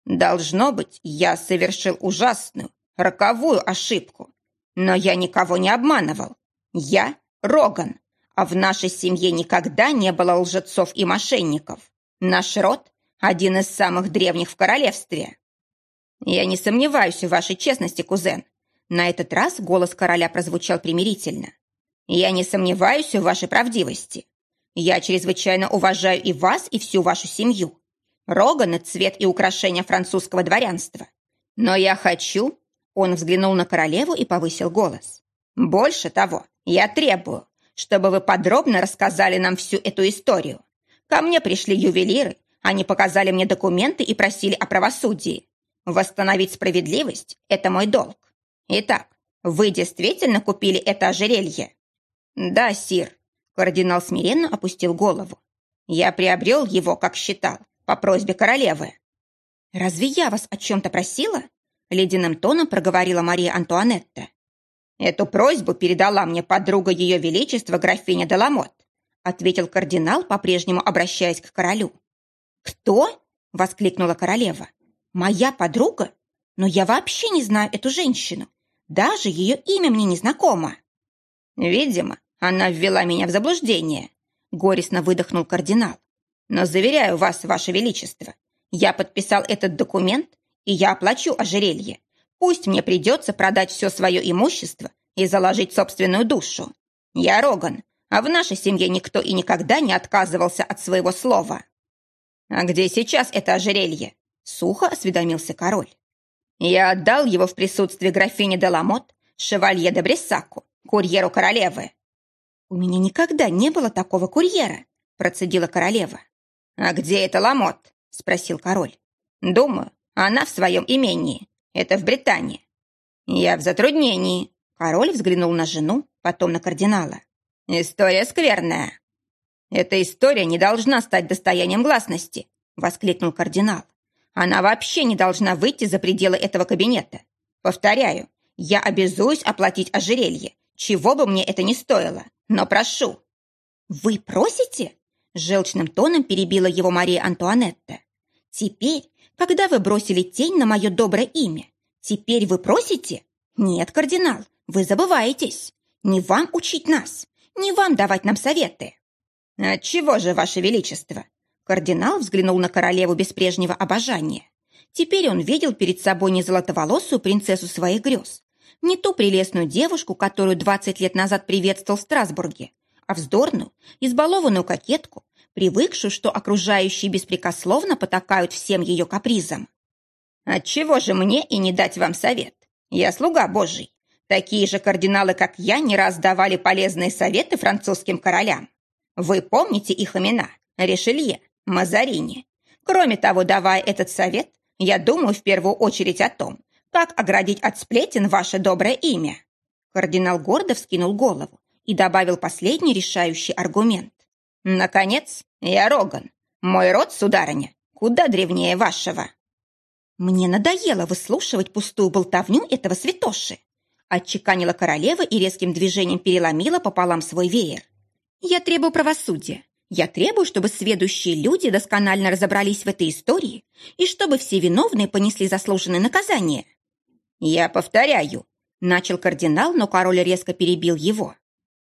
«Должно быть, я совершил ужасную, роковую ошибку. Но я никого не обманывал. Я Роган, а в нашей семье никогда не было лжецов и мошенников. Наш род – один из самых древних в королевстве». «Я не сомневаюсь в вашей честности, кузен», на этот раз голос короля прозвучал примирительно. «Я не сомневаюсь в вашей правдивости. Я чрезвычайно уважаю и вас, и всю вашу семью. Роганы – цвет и украшение французского дворянства. Но я хочу...» Он взглянул на королеву и повысил голос. «Больше того, я требую, чтобы вы подробно рассказали нам всю эту историю. Ко мне пришли ювелиры, они показали мне документы и просили о правосудии. Восстановить справедливость – это мой долг. Итак, вы действительно купили это ожерелье? Да, сир. Кардинал смиренно опустил голову. Я приобрел его, как считал, по просьбе королевы. «Разве я вас о чем-то просила?» Ледяным тоном проговорила Мария Антуанетта. «Эту просьбу передала мне подруга Ее Величества графиня Деламот», ответил кардинал, по-прежнему обращаясь к королю. «Кто?» — воскликнула королева. «Моя подруга? Но я вообще не знаю эту женщину. Даже ее имя мне не знакомо». «Видимо, она ввела меня в заблуждение», — горестно выдохнул кардинал. «Но заверяю вас, ваше величество, я подписал этот документ, и я оплачу ожерелье. Пусть мне придется продать все свое имущество и заложить собственную душу. Я Роган, а в нашей семье никто и никогда не отказывался от своего слова. А где сейчас это ожерелье? Сухо осведомился король. Я отдал его в присутствии графини Деламот, шевалье де Брессаку, курьеру королевы. У меня никогда не было такого курьера, процедила королева. А где это Ламот? спросил король. Думаю, она в своем имении. Это в Британии. Я в затруднении. Король взглянул на жену, потом на кардинала. История скверная. Эта история не должна стать достоянием гласности, воскликнул кардинал. Она вообще не должна выйти за пределы этого кабинета. Повторяю, я обязуюсь оплатить ожерелье, чего бы мне это ни стоило, но прошу». «Вы просите?» – желчным тоном перебила его Мария Антуанетта. «Теперь когда вы бросили тень на мое доброе имя. Теперь вы просите? Нет, кардинал, вы забываетесь. Не вам учить нас, не вам давать нам советы. Отчего же, ваше величество? Кардинал взглянул на королеву без прежнего обожания. Теперь он видел перед собой не золотоволосую принцессу своих грез, не ту прелестную девушку, которую 20 лет назад приветствовал в Страсбурге, а вздорную, избалованную кокетку, привыкшую, что окружающие беспрекословно потакают всем ее капризам. Отчего же мне и не дать вам совет? Я слуга Божий. Такие же кардиналы, как я, не раз давали полезные советы французским королям. Вы помните их имена? Ришелье, Мазарини. Кроме того, давая этот совет, я думаю в первую очередь о том, как оградить от сплетен ваше доброе имя. Кардинал гордо вскинул голову и добавил последний решающий аргумент. Наконец, я Роган. Мой род, сударыня, куда древнее вашего. Мне надоело выслушивать пустую болтовню этого святоши. Отчеканила королева и резким движением переломила пополам свой веер. Я требую правосудия. Я требую, чтобы следующие люди досконально разобрались в этой истории и чтобы все виновные понесли заслуженное наказание. Я повторяю, начал кардинал, но король резко перебил его.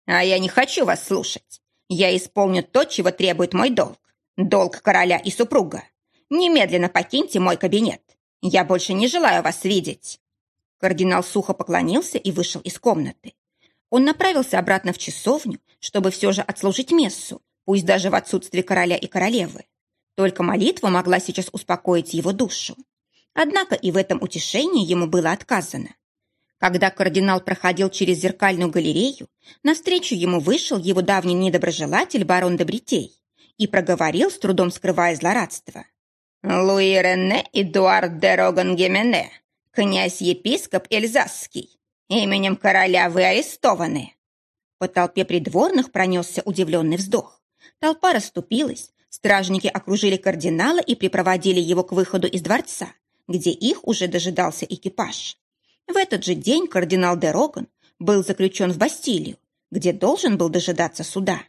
А я не хочу вас слушать. Я исполню то, чего требует мой долг. Долг короля и супруга. Немедленно покиньте мой кабинет. Я больше не желаю вас видеть». Кардинал сухо поклонился и вышел из комнаты. Он направился обратно в часовню, чтобы все же отслужить мессу, пусть даже в отсутствии короля и королевы. Только молитва могла сейчас успокоить его душу. Однако и в этом утешении ему было отказано. Когда кардинал проходил через зеркальную галерею, навстречу ему вышел его давний недоброжелатель барон де Бретей и проговорил, с трудом скрывая злорадство. «Луи Рене Эдуард де Роган-Гемене, князь-епископ Эльзасский, именем короля вы арестованы». По толпе придворных пронесся удивленный вздох. Толпа расступилась, стражники окружили кардинала и припроводили его к выходу из дворца, где их уже дожидался экипаж. В этот же день кардинал де Роган был заключен в Бастилию, где должен был дожидаться суда.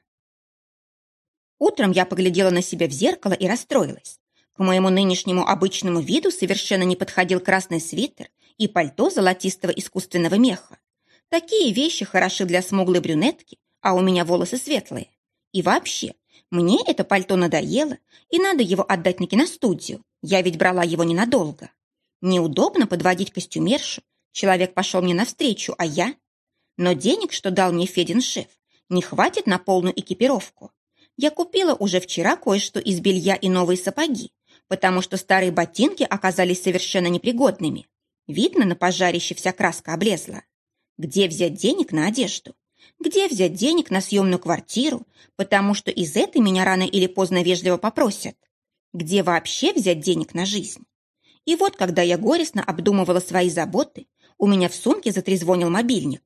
Утром я поглядела на себя в зеркало и расстроилась. К моему нынешнему обычному виду совершенно не подходил красный свитер и пальто золотистого искусственного меха. Такие вещи хороши для смуглой брюнетки, а у меня волосы светлые. И вообще, мне это пальто надоело, и надо его отдать на киностудию. Я ведь брала его ненадолго. Неудобно подводить костюмершу, Человек пошел мне навстречу, а я... Но денег, что дал мне Федин шеф, не хватит на полную экипировку. Я купила уже вчера кое-что из белья и новые сапоги, потому что старые ботинки оказались совершенно непригодными. Видно, на пожарище вся краска облезла. Где взять денег на одежду? Где взять денег на съемную квартиру, потому что из этой меня рано или поздно вежливо попросят? Где вообще взять денег на жизнь? И вот, когда я горестно обдумывала свои заботы, у меня в сумке затрезвонил мобильник.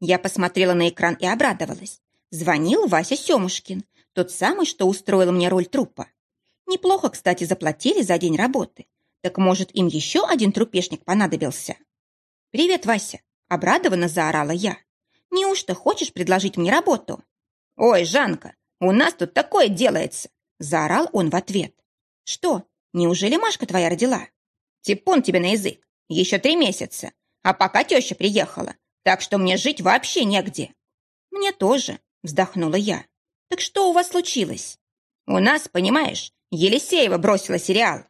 Я посмотрела на экран и обрадовалась. Звонил Вася Семушкин, тот самый, что устроил мне роль трупа. Неплохо, кстати, заплатили за день работы. Так, может, им еще один трупешник понадобился? «Привет, Вася!» – обрадованно заорала я. «Неужто хочешь предложить мне работу?» «Ой, Жанка, у нас тут такое делается!» – заорал он в ответ. «Что, неужели Машка твоя родила?» «Типун тебе на язык! Еще три месяца, а пока теща приехала, так что мне жить вообще негде». «Мне тоже», – вздохнула я. «Так что у вас случилось?» «У нас, понимаешь, Елисеева бросила сериал».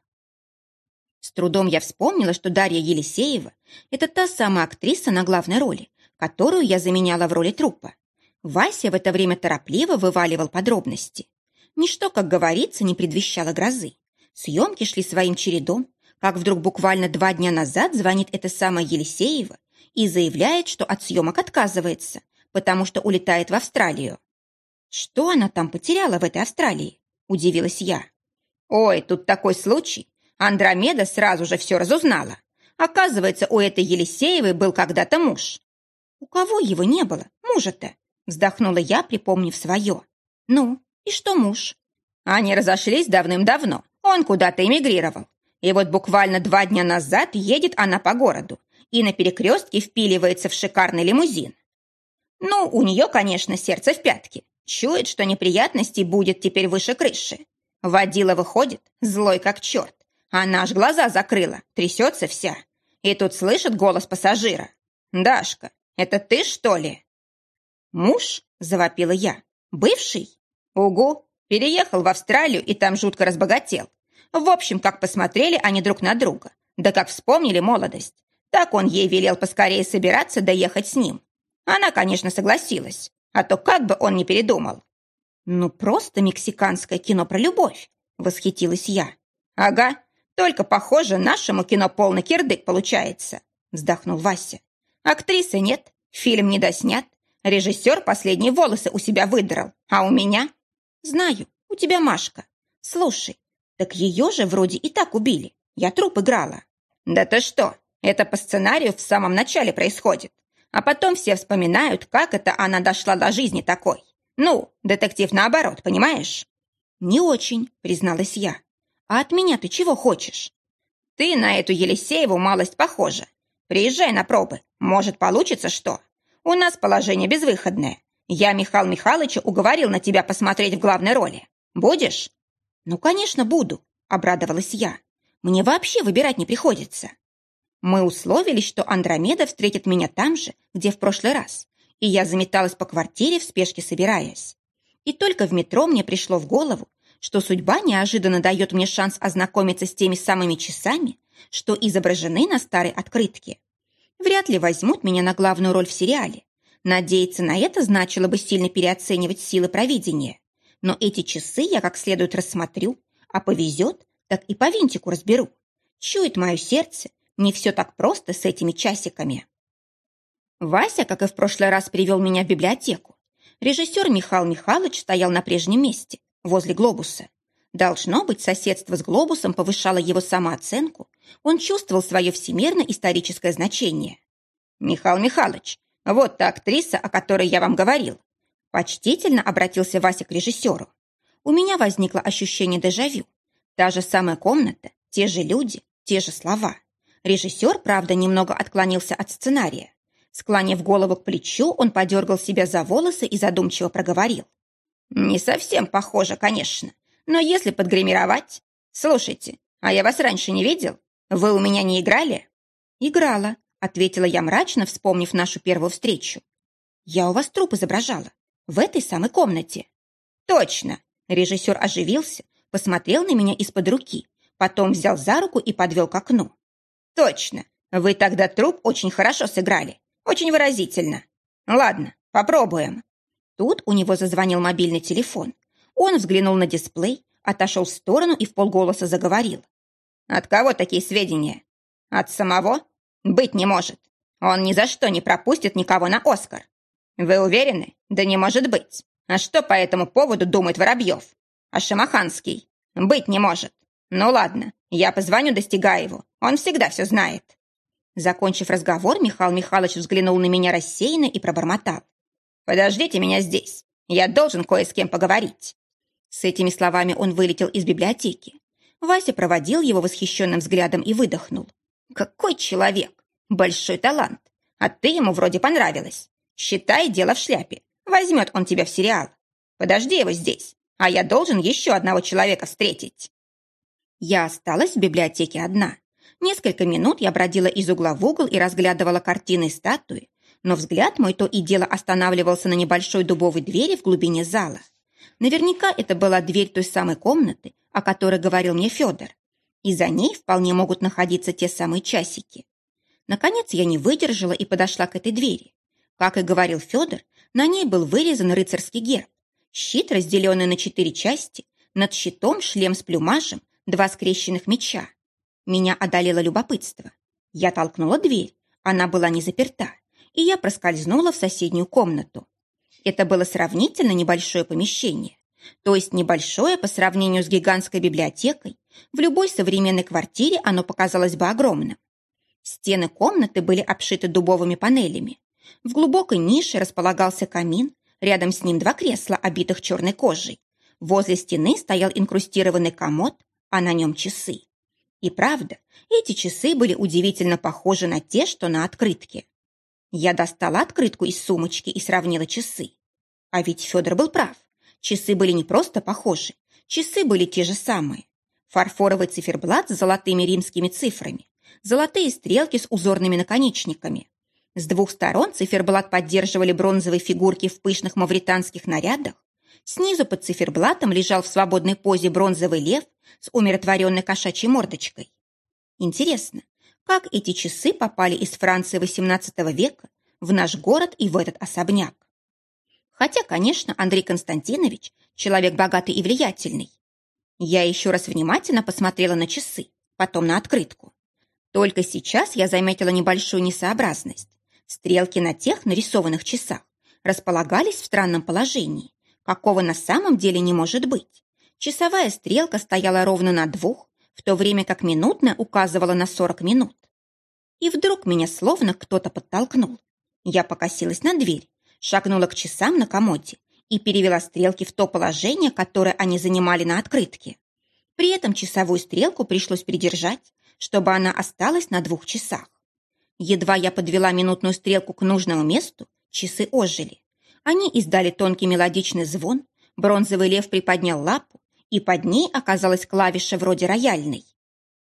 С трудом я вспомнила, что Дарья Елисеева – это та самая актриса на главной роли, которую я заменяла в роли трупа. Вася в это время торопливо вываливал подробности. Ничто, как говорится, не предвещало грозы. Съемки шли своим чередом, как вдруг буквально два дня назад звонит эта самая Елисеева и заявляет, что от съемок отказывается, потому что улетает в Австралию. Что она там потеряла в этой Австралии? Удивилась я. Ой, тут такой случай. Андромеда сразу же все разузнала. Оказывается, у этой Елисеевой был когда-то муж. У кого его не было, мужа-то? Вздохнула я, припомнив свое. Ну, и что муж? Они разошлись давным-давно. Он куда-то эмигрировал. И вот буквально два дня назад едет она по городу и на перекрестке впиливается в шикарный лимузин. Ну, у нее, конечно, сердце в пятке. Чует, что неприятностей будет теперь выше крыши. Водила выходит, злой как черт. Она аж глаза закрыла, трясется вся. И тут слышит голос пассажира. «Дашка, это ты, что ли?» «Муж?» – завопила я. «Бывший?» «Угу. Переехал в Австралию и там жутко разбогател. В общем, как посмотрели они друг на друга. Да как вспомнили молодость. Так он ей велел поскорее собираться доехать с ним. Она, конечно, согласилась. А то как бы он не передумал. «Ну, просто мексиканское кино про любовь», — восхитилась я. «Ага, только, похоже, нашему кино полный кирдык получается», — вздохнул Вася. «Актрисы нет, фильм не доснят, режиссер последние волосы у себя выдрал, а у меня...» «Знаю, у тебя Машка. Слушай, так ее же вроде и так убили. Я труп играла». «Да ты что, это по сценарию в самом начале происходит. А потом все вспоминают, как это она дошла до жизни такой. Ну, детектив наоборот, понимаешь?» «Не очень», — призналась я. «А от меня ты чего хочешь?» «Ты на эту Елисееву малость похожа. Приезжай на пробы, может, получится что. У нас положение безвыходное. Я Михаил Михайловича уговорил на тебя посмотреть в главной роли. Будешь?» «Ну, конечно, буду», — обрадовалась я. «Мне вообще выбирать не приходится». Мы условились, что Андромеда встретит меня там же, где в прошлый раз, и я заметалась по квартире в спешке собираясь. И только в метро мне пришло в голову, что судьба неожиданно дает мне шанс ознакомиться с теми самыми часами, что изображены на старой открытке. Вряд ли возьмут меня на главную роль в сериале. Надеяться на это значило бы сильно переоценивать силы провидения. Но эти часы я как следует рассмотрю, а повезет, так и по винтику разберу. Чует мое сердце, не все так просто с этими часиками. Вася, как и в прошлый раз, привел меня в библиотеку. Режиссер Михаил Михайлович стоял на прежнем месте, возле глобуса. Должно быть, соседство с глобусом повышало его самооценку. Он чувствовал свое всемирно-историческое значение. «Михаил Михайлович, вот та актриса, о которой я вам говорил». Почтительно обратился Вася к режиссеру. У меня возникло ощущение дежавю. Та же самая комната, те же люди, те же слова. Режиссер, правда, немного отклонился от сценария. Склонив голову к плечу, он подергал себя за волосы и задумчиво проговорил. «Не совсем похоже, конечно, но если подгримировать... Слушайте, а я вас раньше не видел? Вы у меня не играли?» «Играла», — ответила я мрачно, вспомнив нашу первую встречу. «Я у вас труп изображала. В этой самой комнате». «Точно!» — режиссер оживился, посмотрел на меня из-под руки, потом взял за руку и подвел к окну. Точно. Вы тогда труп очень хорошо сыграли. Очень выразительно. Ладно, попробуем. Тут у него зазвонил мобильный телефон. Он взглянул на дисплей, отошел в сторону и в полголоса заговорил. От кого такие сведения? От самого? Быть не может. Он ни за что не пропустит никого на Оскар. Вы уверены? Да не может быть. А что по этому поводу думает Воробьев? А Шамаханский? Быть не может. Ну ладно, я позвоню Достигаеву. Он всегда все знает. Закончив разговор, Михаил Михайлович взглянул на меня рассеянно и пробормотал. «Подождите меня здесь. Я должен кое с кем поговорить». С этими словами он вылетел из библиотеки. Вася проводил его восхищенным взглядом и выдохнул. «Какой человек! Большой талант! А ты ему вроде понравилась. Считай, дело в шляпе. Возьмет он тебя в сериал. Подожди его здесь, а я должен еще одного человека встретить». Я осталась в библиотеке одна. Несколько минут я бродила из угла в угол и разглядывала картины и статуи, но взгляд мой то и дело останавливался на небольшой дубовой двери в глубине зала. Наверняка это была дверь той самой комнаты, о которой говорил мне Федор. И за ней вполне могут находиться те самые часики. Наконец я не выдержала и подошла к этой двери. Как и говорил Федор, на ней был вырезан рыцарский герб. Щит, разделенный на четыре части, над щитом шлем с плюмажем, два скрещенных меча. Меня одолело любопытство. Я толкнула дверь, она была не заперта, и я проскользнула в соседнюю комнату. Это было сравнительно небольшое помещение. То есть небольшое по сравнению с гигантской библиотекой. В любой современной квартире оно показалось бы огромным. Стены комнаты были обшиты дубовыми панелями. В глубокой нише располагался камин, рядом с ним два кресла, обитых черной кожей. Возле стены стоял инкрустированный комод, а на нем часы. И правда, эти часы были удивительно похожи на те, что на открытке. Я достала открытку из сумочки и сравнила часы. А ведь Федор был прав. Часы были не просто похожи, часы были те же самые. Фарфоровый циферблат с золотыми римскими цифрами, золотые стрелки с узорными наконечниками. С двух сторон циферблат поддерживали бронзовые фигурки в пышных мавританских нарядах. Снизу под циферблатом лежал в свободной позе бронзовый лев с умиротворенной кошачьей мордочкой. Интересно, как эти часы попали из Франции XVIII века в наш город и в этот особняк. Хотя, конечно, Андрей Константинович – человек богатый и влиятельный. Я еще раз внимательно посмотрела на часы, потом на открытку. Только сейчас я заметила небольшую несообразность. Стрелки на тех нарисованных часах располагались в странном положении, какого на самом деле не может быть. Часовая стрелка стояла ровно на двух, в то время как минутная указывала на 40 минут. И вдруг меня словно кто-то подтолкнул. Я покосилась на дверь, шагнула к часам на комоде и перевела стрелки в то положение, которое они занимали на открытке. При этом часовую стрелку пришлось придержать, чтобы она осталась на двух часах. Едва я подвела минутную стрелку к нужному месту, часы ожили. Они издали тонкий мелодичный звон, бронзовый лев приподнял лапу, и под ней оказалась клавиша вроде рояльной.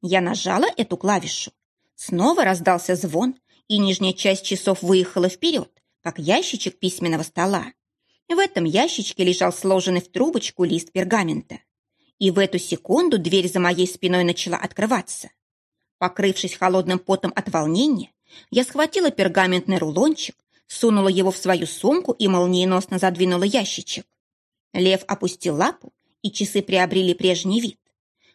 Я нажала эту клавишу. Снова раздался звон, и нижняя часть часов выехала вперед, как ящичек письменного стола. В этом ящичке лежал сложенный в трубочку лист пергамента. И в эту секунду дверь за моей спиной начала открываться. Покрывшись холодным потом от волнения, я схватила пергаментный рулончик, сунула его в свою сумку и молниеносно задвинула ящичек. Лев опустил лапу, и часы приобрели прежний вид.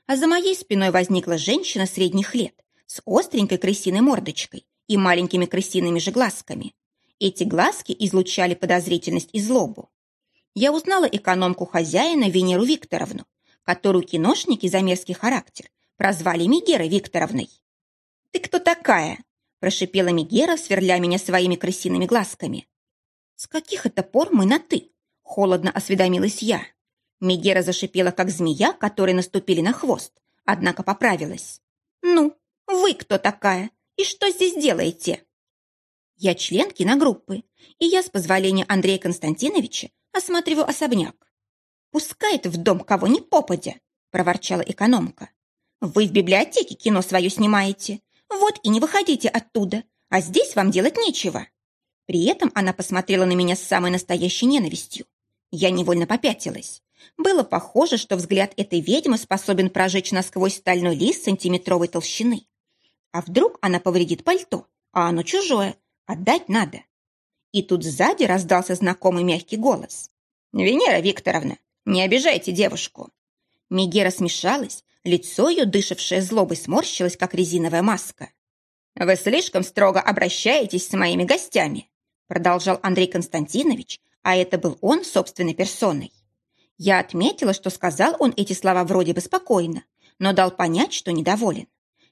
А за моей спиной возникла женщина средних лет с остренькой крысиной мордочкой и маленькими крысиными же глазками. Эти глазки излучали подозрительность и злобу. Я узнала экономку хозяина Венеру Викторовну, которую киношники за мерзкий характер прозвали Мегерой Викторовной. «Ты кто такая?» – прошипела Мегера, сверля меня своими крысиными глазками. «С каких это пор мы на «ты»?» – холодно осведомилась я. Мегера зашипела, как змея, которой наступили на хвост, однако поправилась. «Ну, вы кто такая? И что здесь делаете?» Я член киногруппы, и я, с позволения Андрея Константиновича, осматриваю особняк. «Пускает в дом кого ни попадя», – проворчала экономка. «Вы в библиотеке кино свое снимаете. Вот и не выходите оттуда, а здесь вам делать нечего». При этом она посмотрела на меня с самой настоящей ненавистью. Я невольно попятилась. Было похоже, что взгляд этой ведьмы способен прожечь насквозь стальной лист сантиметровой толщины. А вдруг она повредит пальто, а оно чужое, отдать надо. И тут сзади раздался знакомый мягкий голос. «Венера Викторовна, не обижайте девушку!» Мегера смешалась, лицо ее, дышавшее злобой, сморщилось, как резиновая маска. «Вы слишком строго обращаетесь с моими гостями», продолжал Андрей Константинович, а это был он собственной персоной. Я отметила, что сказал он эти слова вроде бы спокойно, но дал понять, что недоволен.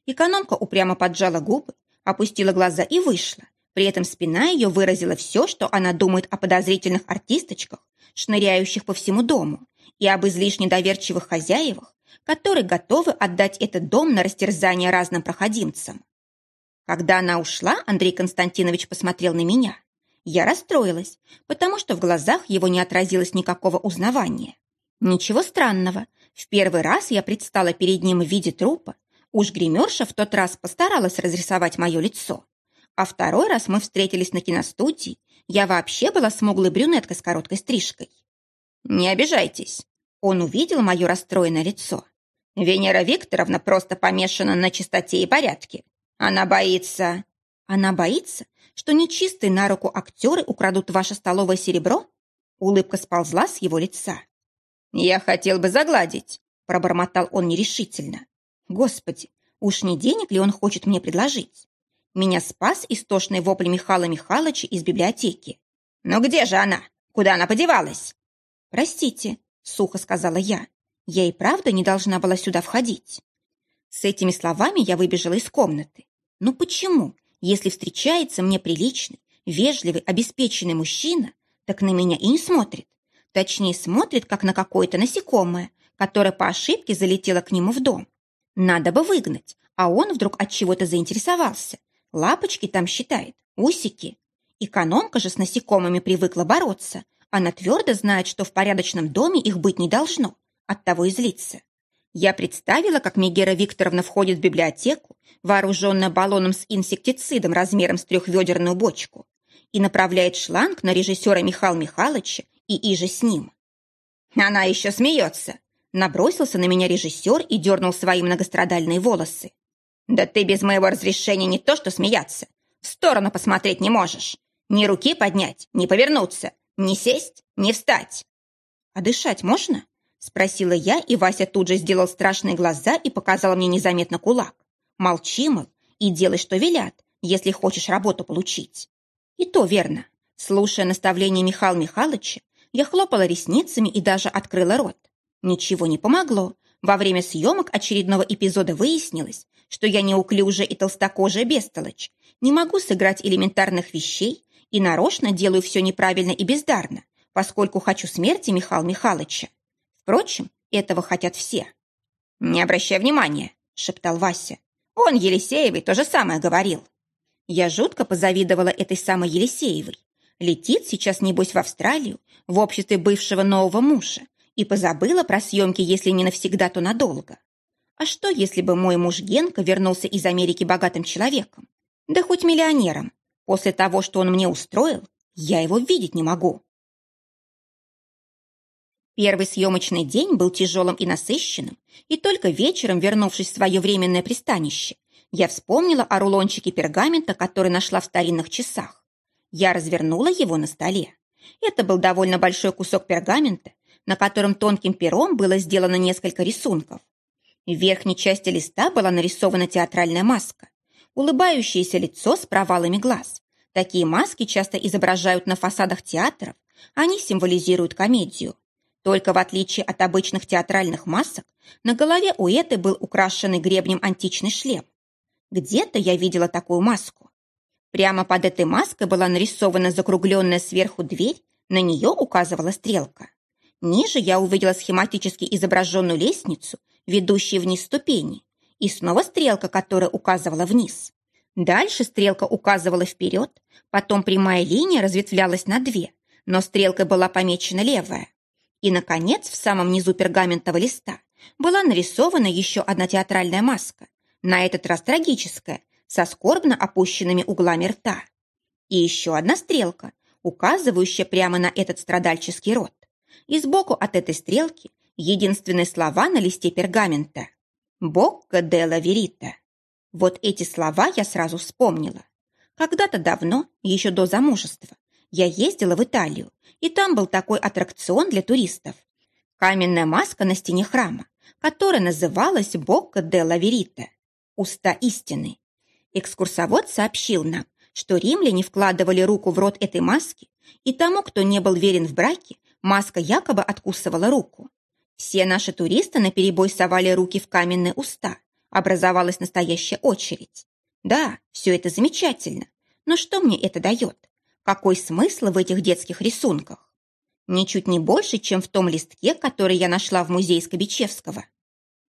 Экономка упрямо поджала губы, опустила глаза и вышла. При этом спина ее выразила все, что она думает о подозрительных артисточках, шныряющих по всему дому, и об излишне доверчивых хозяевах, которые готовы отдать этот дом на растерзание разным проходимцам. Когда она ушла, Андрей Константинович посмотрел на меня. Я расстроилась, потому что в глазах его не отразилось никакого узнавания. Ничего странного. В первый раз я предстала перед ним в виде трупа. Уж гримерша в тот раз постаралась разрисовать мое лицо. А второй раз мы встретились на киностудии. Я вообще была смуглой брюнеткой с короткой стрижкой. «Не обижайтесь». Он увидел мое расстроенное лицо. «Венера Викторовна просто помешана на чистоте и порядке. Она боится...» «Она боится, что нечистые на руку актеры украдут ваше столовое серебро?» Улыбка сползла с его лица. «Я хотел бы загладить», — пробормотал он нерешительно. «Господи, уж не денег ли он хочет мне предложить?» Меня спас истошный вопль Михаила Михайловича из библиотеки. «Но где же она? Куда она подевалась?» «Простите», — сухо сказала я. «Я и правда не должна была сюда входить». С этими словами я выбежала из комнаты. Ну почему, если встречается мне приличный, вежливый, обеспеченный мужчина, так на меня и не смотрит? Точнее, смотрит, как на какое-то насекомое, которое по ошибке залетело к нему в дом. Надо бы выгнать, а он вдруг от чего-то заинтересовался. Лапочки там считает, усики. Экономка же с насекомыми привыкла бороться. Она твердо знает, что в порядочном доме их быть не должно. Оттого и злится. Я представила, как Мегера Викторовна входит в библиотеку, вооруженная баллоном с инсектицидом размером с трехведерную бочку, и направляет шланг на режиссера Михаила Михайловича и иже с ним. Она еще смеется. Набросился на меня режиссер и дернул свои многострадальные волосы. Да ты без моего разрешения не то что смеяться. В сторону посмотреть не можешь. Ни руки поднять, ни повернуться, ни сесть, ни встать. А дышать можно? Спросила я, и Вася тут же сделал страшные глаза и показал мне незаметно кулак. Молчи, мол, и делай, что велят, если хочешь работу получить. И то верно. Слушая наставления Михаила Михайловича, я хлопала ресницами и даже открыла рот. Ничего не помогло. Во время съемок очередного эпизода выяснилось, что я неуклюжая и толстокожая бестолочь, не могу сыграть элементарных вещей и нарочно делаю все неправильно и бездарно, поскольку хочу смерти Михаила Михайловича. Впрочем, этого хотят все. «Не обращай внимания», — шептал Вася. «Он Елисеевой то же самое говорил». Я жутко позавидовала этой самой Елисеевой. Летит сейчас, небось, в Австралию, в обществе бывшего нового мужа, и позабыла про съемки, если не навсегда, то надолго. А что, если бы мой муж Генка вернулся из Америки богатым человеком? Да хоть миллионером. После того, что он мне устроил, я его видеть не могу. Первый съемочный день был тяжелым и насыщенным, и только вечером, вернувшись в свое временное пристанище, я вспомнила о рулончике пергамента, который нашла в старинных часах. Я развернула его на столе. Это был довольно большой кусок пергамента, на котором тонким пером было сделано несколько рисунков. В верхней части листа была нарисована театральная маска. Улыбающееся лицо с провалами глаз. Такие маски часто изображают на фасадах театров. Они символизируют комедию. Только в отличие от обычных театральных масок, на голове у этой был украшенный гребнем античный шлем. Где-то я видела такую маску. Прямо под этой маской была нарисована закругленная сверху дверь, на нее указывала стрелка. Ниже я увидела схематически изображенную лестницу, ведущую вниз ступени, и снова стрелка, которая указывала вниз. Дальше стрелка указывала вперед, потом прямая линия разветвлялась на две, но стрелкой была помечена левая. И, наконец, в самом низу пергаментного листа была нарисована еще одна театральная маска, на этот раз трагическая, со скорбно опущенными углами рта. И еще одна стрелка, указывающая прямо на этот страдальческий рот. И сбоку от этой стрелки единственные слова на листе пергамента. «Бокка де ла верита». Вот эти слова я сразу вспомнила. Когда-то давно, еще до замужества, я ездила в Италию, и там был такой аттракцион для туристов. Каменная маска на стене храма, которая называлась «Бокка де ла верита» – «Уста истины». Экскурсовод сообщил нам, что римляне вкладывали руку в рот этой маски, и тому, кто не был верен в браке, маска якобы откусывала руку. Все наши туристы наперебой совали руки в каменные уста. Образовалась настоящая очередь. Да, все это замечательно, но что мне это дает? Какой смысл в этих детских рисунках? Ничуть не больше, чем в том листке, который я нашла в музее Скобичевского.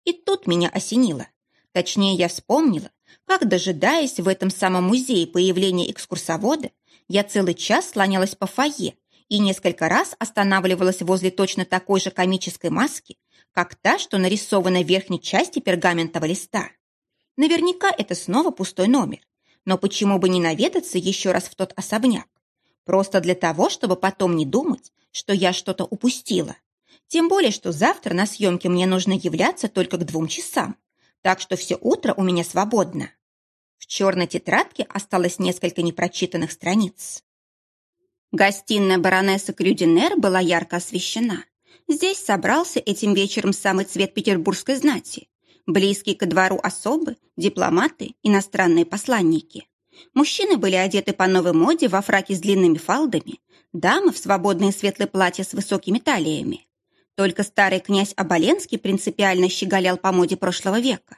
И тут меня осенило. Точнее, я вспомнила, как, дожидаясь в этом самом музее появления экскурсовода, я целый час слонялась по фойе и несколько раз останавливалась возле точно такой же комической маски, как та, что нарисована в верхней части пергаментного листа. Наверняка это снова пустой номер, но почему бы не наведаться еще раз в тот особняк? Просто для того, чтобы потом не думать, что я что-то упустила. Тем более, что завтра на съемке мне нужно являться только к двум часам, так что все утро у меня свободно. В черной тетрадке осталось несколько непрочитанных страниц. Гостиная баронессы Крюдинер была ярко освещена. Здесь собрался этим вечером самый цвет петербургской знати. Близкие ко двору особы, дипломаты, иностранные посланники. Мужчины были одеты по новой моде во фраке с длинными фалдами, дамы в свободные светлые платья с высокими талиями. Только старый князь Оболенский принципиально щеголял по моде прошлого века.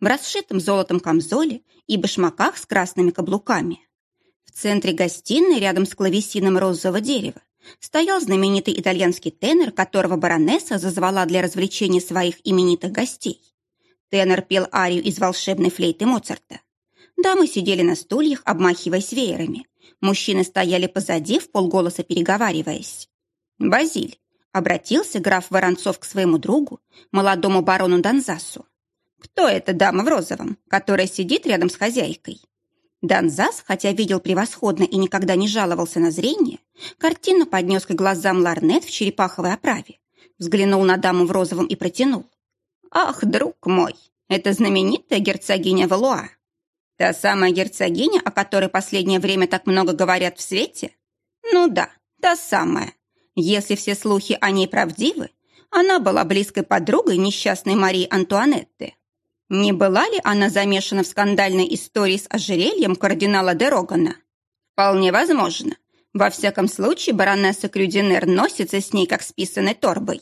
В расшитом золотом камзоле и башмаках с красными каблуками. В центре гостиной, рядом с клавесином розового дерева, стоял знаменитый итальянский тенор, которого баронесса зазвала для развлечения своих именитых гостей. Тенор пел арию из волшебной флейты Моцарта. Дамы сидели на стульях, обмахиваясь веерами. Мужчины стояли позади, в полголоса переговариваясь. «Базиль», — обратился граф Воронцов к своему другу, молодому барону Донзасу. «Кто эта дама в розовом, которая сидит рядом с хозяйкой?» Донзас, хотя видел превосходно и никогда не жаловался на зрение, картину поднес к глазам ларнет в черепаховой оправе, взглянул на даму в розовом и протянул. «Ах, друг мой, это знаменитая герцогиня Валуа!» Та самая герцогиня, о которой последнее время так много говорят в свете? Ну да, та самая. Если все слухи о ней правдивы, она была близкой подругой несчастной Марии Антуанетты. Не была ли она замешана в скандальной истории с ожерельем кардинала де Рогана? Вполне возможно. Во всяком случае, баронесса Крюдинер носится с ней, как с писаной торбой.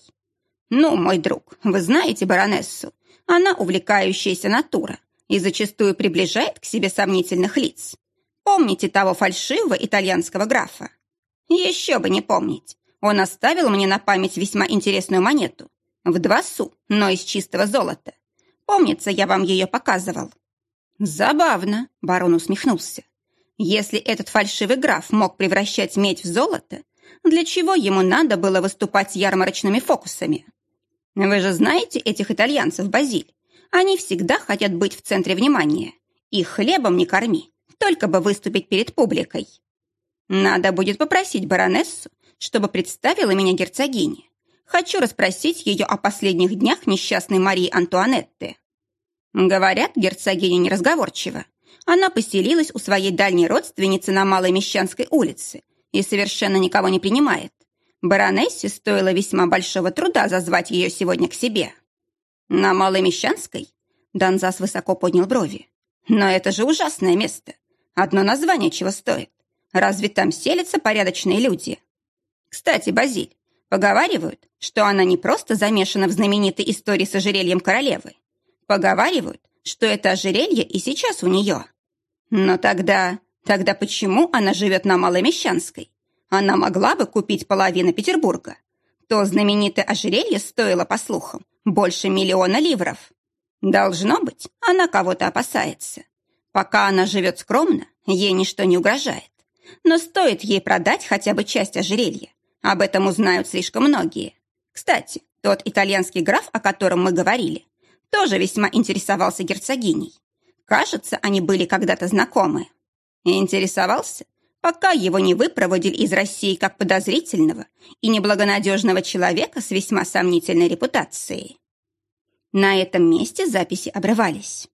Ну, мой друг, вы знаете баронессу. Она увлекающаяся натура и зачастую приближает к себе сомнительных лиц. Помните того фальшивого итальянского графа? Еще бы не помнить. Он оставил мне на память весьма интересную монету. В два су, но из чистого золота. Помнится, я вам ее показывал. Забавно, барон усмехнулся. Если этот фальшивый граф мог превращать медь в золото, для чего ему надо было выступать ярмарочными фокусами? Вы же знаете этих итальянцев, Базиль? Они всегда хотят быть в центре внимания. И хлебом не корми, только бы выступить перед публикой. Надо будет попросить баронессу, чтобы представила меня герцогине. Хочу расспросить ее о последних днях несчастной Марии Антуанетты. Говорят, герцогиня неразговорчива. Она поселилась у своей дальней родственницы на Малой Мещанской улице и совершенно никого не принимает. Баронессе стоило весьма большого труда зазвать ее сегодня к себе. «На Малой Мещанской?» Донзас высоко поднял брови. «Но это же ужасное место. Одно название чего стоит. Разве там селятся порядочные люди?» «Кстати, Базиль, поговаривают, что она не просто замешана в знаменитой истории с ожерельем королевы. Поговаривают, что это ожерелье и сейчас у нее. Но тогда... Тогда почему она живет на Малой Мещанской? Она могла бы купить половину Петербурга. То знаменитое ожерелье стоило, по слухам, больше миллиона ливров. Должно быть, она кого-то опасается. Пока она живет скромно, ей ничто не угрожает. Но стоит ей продать хотя бы часть ожерелья. Об этом узнают слишком многие. Кстати, тот итальянский граф, о котором мы говорили, тоже весьма интересовался герцогиней. Кажется, они были когда-то знакомы. Интересовался, пока его не выпроводили из России как подозрительного и неблагонадежного человека с весьма сомнительной репутацией. На этом месте записи обрывались.